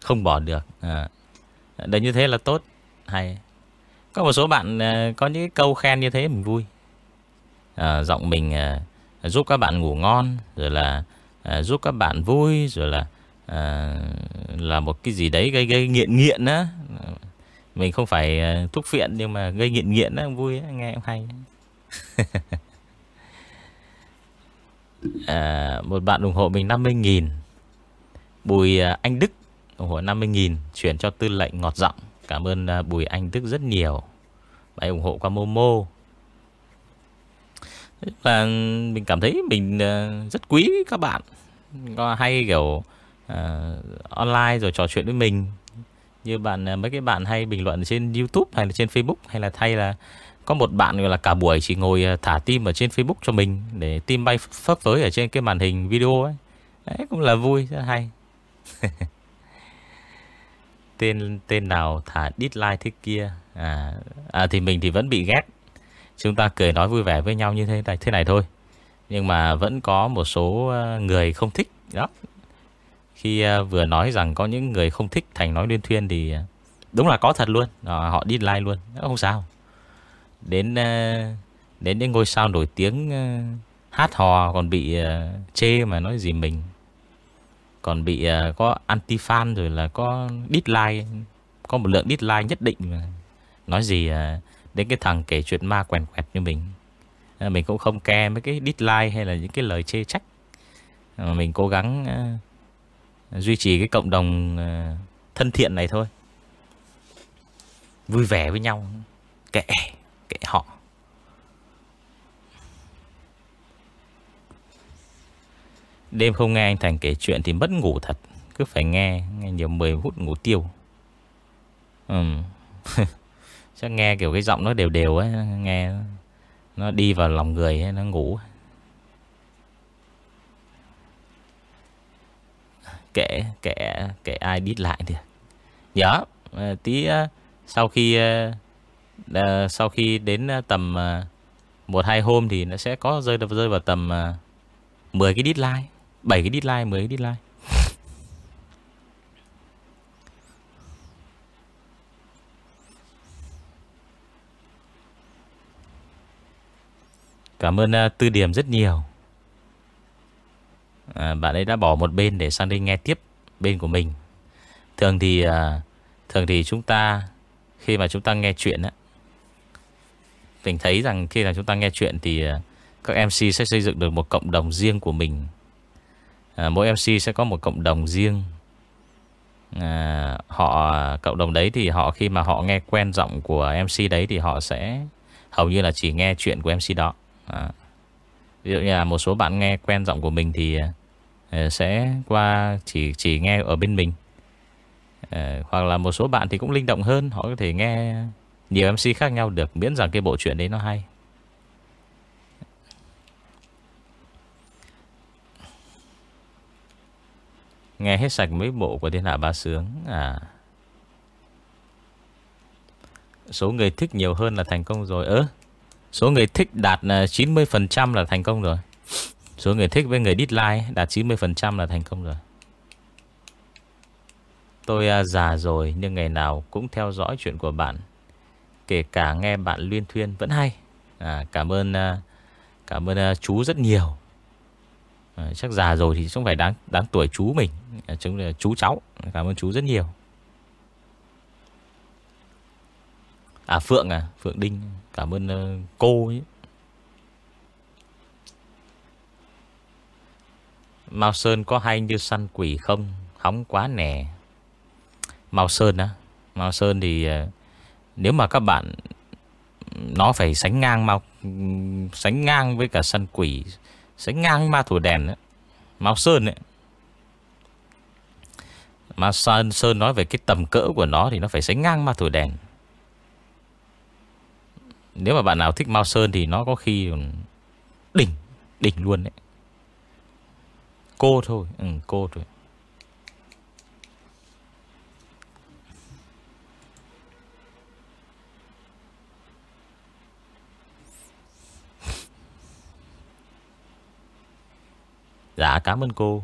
Không bỏ được. À. Đấy như thế là tốt. Hay. Có một số bạn à, có những câu khen như thế mình vui. À, Giọng mình à, giúp các bạn ngủ ngon Rồi là à, giúp các bạn vui Rồi là à, là một cái gì đấy gây gây nghiện nghiện á. Mình không phải à, thuốc phiện nhưng mà gây nghiện nghiện á vui á, nghe em hay. à, một bạn ủng hộ mình 50.000 Bùi à, Anh Đức ủng hộ 50.000 chuyển cho tư lệnh ngọt giọng. Cảm ơn à, Bùi Anh Đức rất nhiều. Bạn ủng hộ qua Momo. Và mình cảm thấy mình à, rất quý các bạn. Có hay kiểu uh, online rồi trò chuyện với mình. Như bạn mấy cái bạn hay bình luận trên YouTube hay là trên Facebook hay là thay là có một bạn gọi là cả buổi chỉ ngồi à, thả tim ở trên Facebook cho mình để tim bay phấp phới ở trên cái màn hình video ấy. Đấy cũng là vui rất hay. tên tên nào thả dislike thế kia. À, à thì mình thì vẫn bị ghét. Chúng ta cười nói vui vẻ với nhau như thế này thế này thôi. Nhưng mà vẫn có một số à, người không thích Đó Khi à, vừa nói rằng có những người không thích Thành nói liên thuyên thì Đúng là có thật luôn Họ đi like luôn Không sao Đến ờ, Đến những ngôi sao nổi tiếng ờ, Hát hò còn bị ờ, chê mà nói gì mình. Còn bị có anti-fan rồi là có dislike Có một lượng dislike nhất định mà Nói gì đến cái thằng kể chuyện ma quèn quẹt như mình. Mình cũng không ke mấy cái dislike hay là những cái lời chê trách. Mình cố gắng duy trì cái cộng đồng thân thiện này thôi. Vui vẻ với nhau Kệ, kệ họ. Đêm không nghe anh Thành kể chuyện thì mất ngủ thật. Cứ phải nghe Nghe nhiều 10 phút ngủ tiêu. Ừ Chắc nghe kiểu cái giọng nó đều đều ấy Nghe Nó đi vào lòng người ấy, Nó ngủ. Kệ Kệ Kệ ai đít lại được Nhớ ờ, Tí ờ, Sau khi ờ, uh, Sau khi đến ờ, tầm uh, Một hai hôm thì nó sẽ có rơi rơi vào tầm uh, 10 cái deadline 7 cái deadline 10 cái deadline. Cảm ơn uh, Tư Điểm rất nhiều. À, Bạn ấy đã bỏ một bên để sang đây nghe tiếp Bên của mình. Thường thì uh, Thường thì chúng ta Khi mà chúng ta nghe chuyện á mình thấy rằng khi là chúng ta nghe chuyện Thì à, các MC sẽ xây dựng được một cộng đồng riêng của mình. À, Mỗi MC sẽ có một cộng đồng riêng. À, Họ Cộng đồng đấy thì họ khi mà họ nghe quen giọng của MC đấy Thì họ sẽ hầu như là chỉ nghe chuyện của MC đó. À. Ví dụ như là một số bạn nghe quen giọng của mình Thì à, à, sẽ qua chỉ chỉ nghe ở bên mình. À, Hoặc là một số bạn thì cũng linh động hơn Họ có thể nghe nhiều MC khác nhau được Miễn rằng cái bộ chuyện đấy nó hay. Nghe hết sạch mấy bộ của thiên hạ ba sướng À. Số người thích nhiều hơn là thành công rồi. Ơ, Số người thích đạt à, 90% là thành công rồi. Số người thích với người dislike Đạt 90% là thành công rồi. Tôi à, già rồi, Nhưng ngày nào cũng theo dõi chuyện của bạn. Kể cả nghe bạn luyên thuyên Vẫn hay. À, Cảm ơn à, Cảm ơn à, chú rất nhiều. À, Chắc già rồi thì không phải đáng đáng tuổi chú mình. À, Chúng là chú cháu. Cảm ơn chú rất nhiều. À Phượng à Phượng Đinh Cảm ơn uh, cô ấy. Mao Sơn có hay như săn quỷ không? Hóng quá nè. Mao Sơn á. Mao Sơn thì uh, nếu mà các bạn Nó phải sánh ngang mau Sánh ngang với cả săn quỷ Sánh ngang ma thủ đèn ấy. Mao Sơn ấy. Mà Sơn, Sơn nói về cái tầm cỡ của nó Thì nó phải sánh ngang ma thủ đèn. Nếu mà bạn nào thích Mao Sơn Thì nó có khi Đỉnh Đỉnh luôn đấy. Cô thôi Ừ cô thôi. Dạ cảm ơn cô.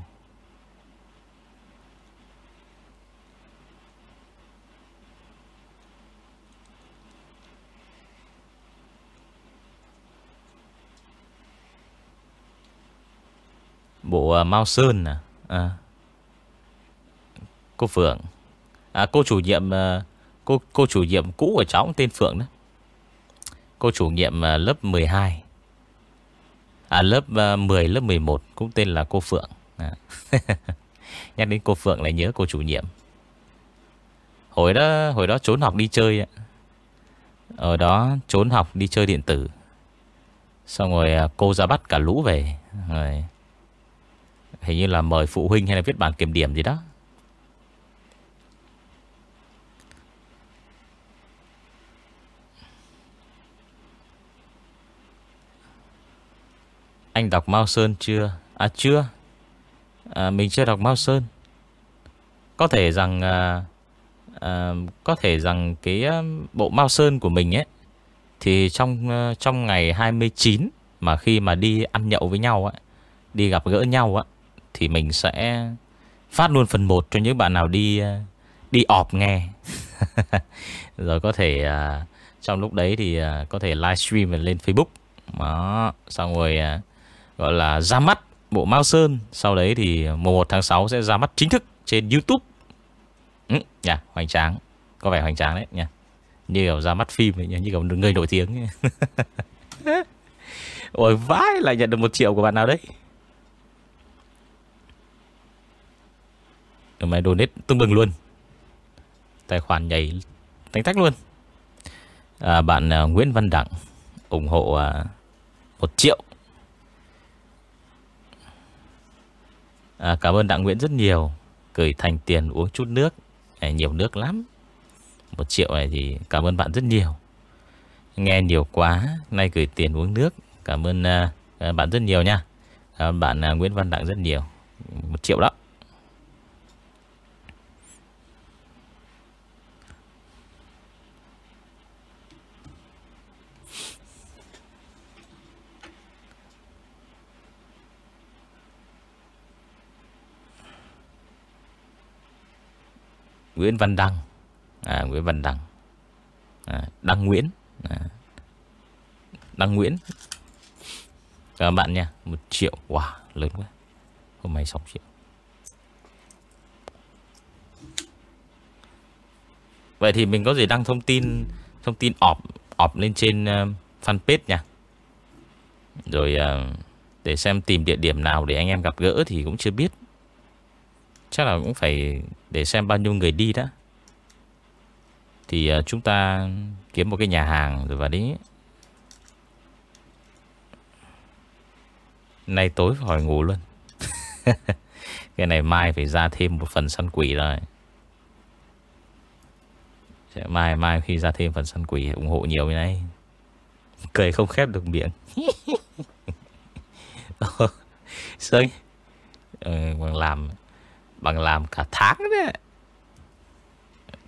Bộ uh, Mao Sơn à? à. Cô Phượng. À cô chủ nhiệm uh, Cô cô chủ nhiệm cũ của cháu tên Phượng đó. Cô chủ nhiệm uh, lớp 12 À lớp ờ, 10 lớp 11 Cũng tên là cô Phượng. À. Nhắc đến cô Phượng lại nhớ cô chủ nhiệm. Hồi đó Hồi đó trốn học đi chơi Ở đó trốn học đi chơi điện tử. Xong rồi à, cô ra bắt cả lũ về. Rồi, Hình như là mời phụ huynh hay là viết bản kiểm điểm gì đó. Anh đọc Mao Sơn chưa? À chưa. À, Mình chưa đọc Mao Sơn. Có thể rằng à, à, Có thể rằng Cái à, bộ Mao Sơn của mình ấy Thì trong à, trong ngày 29 Mà khi mà đi ăn nhậu với nhau á Đi gặp gỡ nhau á Thì mình sẽ phát luôn phần 1 cho những bạn nào đi à, đi ọp nghe. Rồi có thể à, Trong lúc đấy thì à, có thể livestream lên Facebook. Đó Xong rồi à, gọi là ra mắt bộ Mao Sơn. Sau đấy thì mùa 1 tháng 6 sẽ ra mắt chính thức trên Youtube. Ừ, nhà Hoành tráng. Có vẻ hoành tráng đấy nha. Như kiểu ra mắt phim ấy, như kiểu người nổi tiếng Ôi vãi lại nhận được một triệu của bạn nào đấy. Ở mày donate tương bừng luôn. Tài khoản nhảy Tánh tách luôn. À, Bạn à, Nguyễn Văn Đặng ủng hộ à, 1 triệu. À, Cảm ơn Đặng Nguyễn rất nhiều. Gửi thành tiền uống chút nước. À, Nhiều nước lắm. Một triệu này thì cảm ơn bạn rất nhiều. Nghe nhiều quá Nay gửi tiền uống nước. Cảm ơn à, à bạn rất nhiều nha. À, Bạn à, Nguyễn Văn Đặng rất nhiều. Một triệu đó. Nguyễn Văn Đăng. À, Nguyễn Văn Đăng. À, Đăng Nguyễn. À, Đăng Nguyễn. Các bạn nha Một triệu. Wow lớn quá. Hôm nay 6 triệu. Vậy thì mình có gì đăng thông tin Thông tin ọp ọp lên trên uh, fanpage nha. Rồi uh, Để xem tìm địa điểm nào để anh em gặp gỡ Thì cũng chưa biết. Chắc là cũng phải để xem bao nhiêu người đi đó Thì ờ, chúng ta kiếm một cái nhà hàng rồi vào đấy. Nay tối phải ngủ luôn. Cái này mai phải ra thêm một phần săn quỷ rồi. Mai mai khi ra thêm phần săn quỷ ủng hộ nhiều như này. Cười không khép được miệng. Sơn. Ờ, ừ, Bằng làm. Bằng làm cả tháng đấy.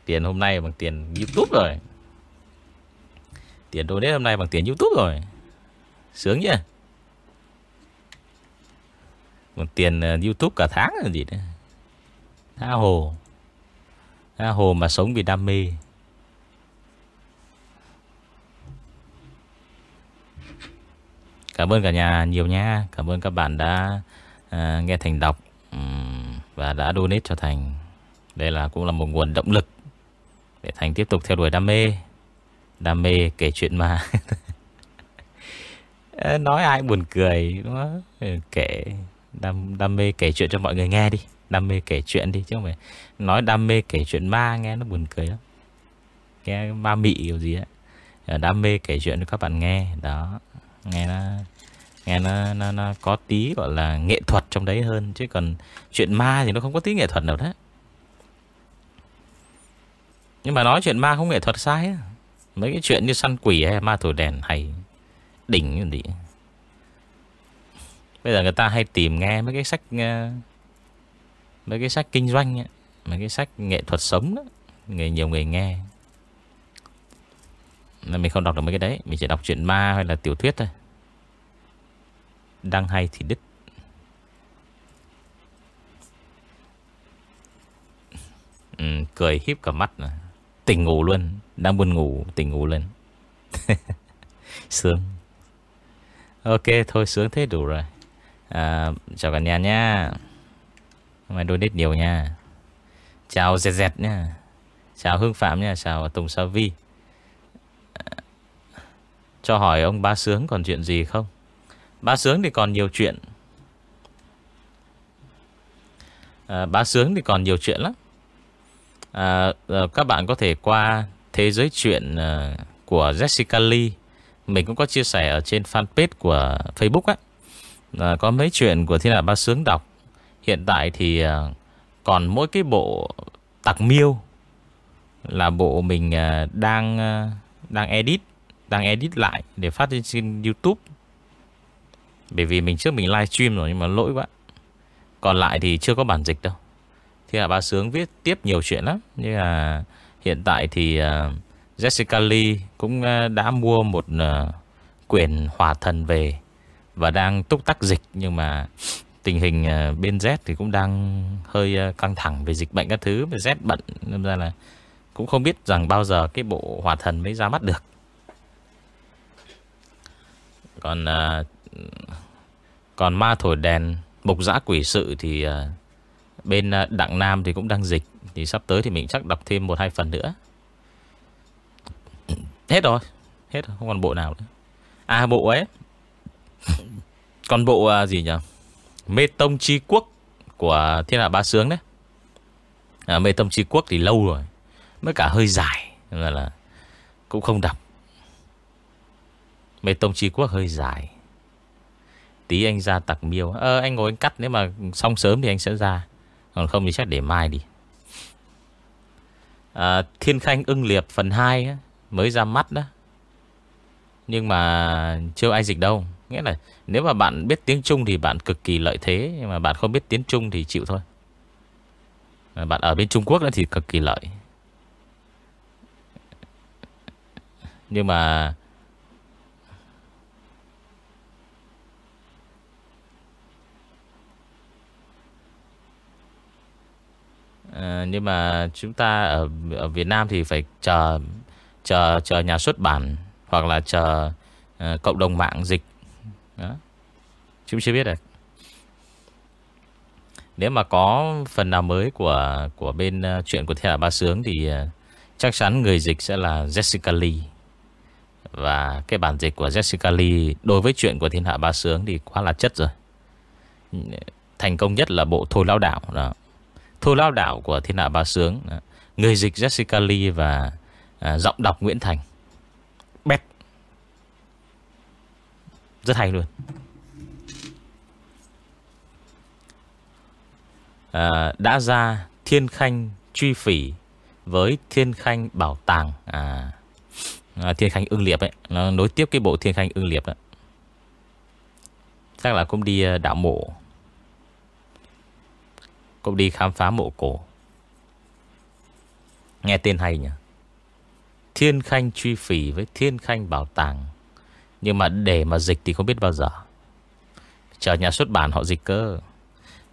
Tiền hôm nay bằng tiền Youtube rồi. Tiền donate hôm nay bằng tiền Youtube rồi. Sướng nhỉ? Bằng tiền ờ, Youtube cả tháng là gì đấy? Tha hồ. Tha hồ mà sống vì đam mê. Cảm ơn cả nhà nhiều nha. Cảm ơn các bạn đã uh, nghe Thành đọc. Và đã donate cho Thành. Đây là cũng là một nguồn động lực Để Thành tiếp tục theo đuổi đam mê. Đam mê kể chuyện ma Nói ai buồn cười đúng không? Ừ, kể đam, đam mê kể chuyện cho mọi người nghe đi. Đam mê kể chuyện đi Chứ không phải nói đam mê kể chuyện ma nghe nó buồn cười lắm. Nghe ma mị kiểu gì ấy ờ, Đam mê kể chuyện cho các bạn nghe Đó. Nghe nó Nghe nó, nó, nó có tí gọi là nghệ thuật trong đấy hơn Chứ còn chuyện ma thì nó không có tí nghệ thuật nào đấy Nhưng mà nói chuyện ma không nghệ thuật sai á. Mấy cái chuyện như săn quỷ hay ma thổi đèn hay Đỉnh như gì Bây giờ người ta hay tìm nghe mấy cái sách ờ, Mấy cái sách kinh doanh ấy, Mấy cái sách nghệ thuật sống đó người Nhiều người nghe. Nên mình không đọc được mấy cái đấy Mình chỉ đọc chuyện ma hay là tiểu thuyết thôi đang hay thì đứt. Ừ, Cười hiếp cả mắt. Tỉnh ngủ luôn Đang buồn ngủ tỉnh ngủ lên. Sướng. Ok thôi sướng thế đủ rồi. À, Chào cả nhà nha Mày đôi donate nhiều nha. Chào Dẹt Dẹt nha Chào Hương Phạm nha Chào Tùng Sa Vi. À, cho hỏi ông Ba Sướng còn chuyện gì không? Bá Sướng thì còn nhiều chuyện. À, Ba Sướng thì còn nhiều chuyện lắm. À, à, Các bạn có thể qua Thế giới chuyện ờ, của Jessica Lee. Mình cũng có chia sẻ ở trên fanpage của Facebook á. À, Có mấy chuyện của Thiên Hạ Ba Sướng đọc. Hiện tại thì à, còn mỗi cái bộ Tặc Miêu Là bộ mình à, đang à, đang edit Đang edit lại để phát lên trên Youtube. Bởi vì mình trước mình live stream rồi nhưng mà lỗi quá. Còn lại thì chưa có bản dịch đâu. Thì là bà Sướng viết tiếp nhiều chuyện lắm. Như là hiện tại thì à, Jessica Lee cũng à, đã mua một à, quyển Hòa Thần về Và đang túc tắc dịch. Nhưng mà tình hình bên Z thì cũng đang hơi căng thẳng về dịch bệnh các thứ. Z bận, nên ra là cũng không biết rằng bao giờ cái bộ hòa thần mới ra mắt được. Còn còn ma thổi đèn Mục giã quỷ sự thì à, Bên à, Đặng Nam thì cũng đang dịch. Thì sắp tới thì mình chắc đọc thêm một hai phần nữa. Hết rồi. Hết rồi, không còn bộ nào nữa. À bộ ấy. Còn bộ à, gì nhỉ? Mê Tông Chi Quốc Của Thiên Hạ Ba Sướng đấy. À, Mê Tông Chi Quốc thì lâu rồi Mới cả hơi dài Nên là cũng không đọc. Mê Tông Chi Quốc hơi dài. Tí anh ra tặc miêu Ờ anh ngồi anh cắt Nếu mà xong sớm thì anh sẽ ra. Còn không thì chắc để mai đi. À, Thiên Khanh ưng liệp phần 2 á, Mới ra mắt đó. Nhưng mà chưa ai dịch đâu. Nghĩa là nếu mà bạn biết tiếng Trung Thì bạn cực kỳ lợi thế Nhưng mà bạn không biết tiếng Trung thì chịu thôi. Bạn ở bên Trung Quốc đó thì cực kỳ lợi. Nhưng mà à, Nhưng mà chúng ta ở, ở Việt Nam thì phải chờ Chờ chờ nhà xuất bản Hoặc là chờ uh, cộng đồng mạng dịch đó. Chúng chưa biết được Nếu mà có phần nào mới của của bên uh, chuyện của Thiên Hạ Ba Sướng Thì uh, chắc chắn người dịch sẽ là Jessica Lee Và cái bản dịch của Jessica Lee Đối với chuyện của Thiên Hạ Ba Sướng Thì quá là chất rồi Thành công nhất là bộ Thôi Lao Đạo đó thu Lao Đạo của Thiên Hạ Ba Sướng. À, người dịch Jessica Lee và à, giọng đọc Nguyễn Thành. Bét Rất hay luôn. À, Đã ra Thiên Khanh truy phỉ Với Thiên Khanh bảo tàng. À, à, Thiên Khanh ưng liệp ấy Nó nối tiếp cái bộ Thiên Khanh ưng liệp đó. Chắc là cũng đi à, đảo mộ. Cũng đi khám phá mộ cổ. Nghe tên hay nhỉ? Thiên Khanh truy phỉ với Thiên Khanh bảo tàng. Nhưng mà để mà dịch thì không biết bao giờ. Chờ nhà xuất bản họ dịch cơ.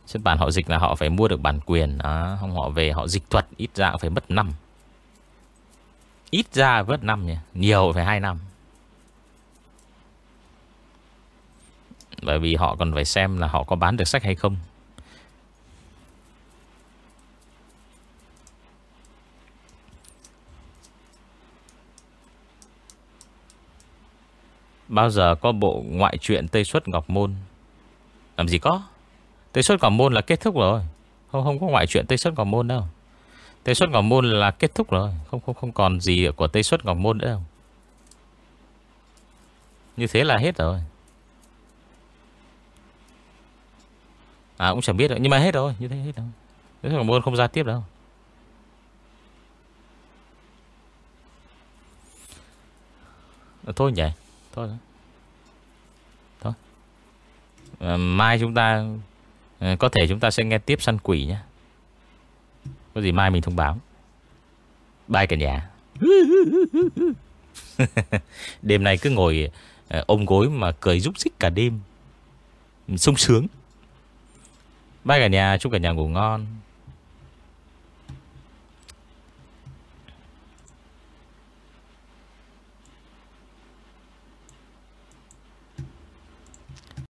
Xuất bản họ dịch là họ phải mua được bản quyền à, Không họ về họ dịch thuật Ít ra phải mất năm. Ít ra vớt năm nhỉ? Nhiều phải 2 năm. Bởi vì họ còn phải xem là họ có bán được sách hay không. Bao giờ có bộ ngoại truyện Tây Xuất Ngọc Môn? Làm gì có. Tây Xuất Ngọc Môn là kết thúc rồi. Không không có ngoại truyện Tây Xuất Ngọc Môn đâu. Tây Xuất Ngọc Môn là kết thúc rồi. Không không không còn gì của Tây Xuất Ngọc Môn nữa đâu. Như thế là hết rồi. À cũng chẳng biết rồi Nhưng mà hết rồi. Như thế, hết rồi. Tây Xuất Ngọc Môn không ra tiếp đâu. Thôi nhỉ. Thôi. Thôi. À, Mai chúng ta à, Có thể chúng ta sẽ nghe tiếp săn quỷ nhé. Có gì mai mình thông báo. Bye cả nhà. Đêm nay cứ ngồi ờ, ôm gối mà cười rúc rích cả đêm. Sung sướng. Bye cả nhà Chúc cả nhà ngủ ngon.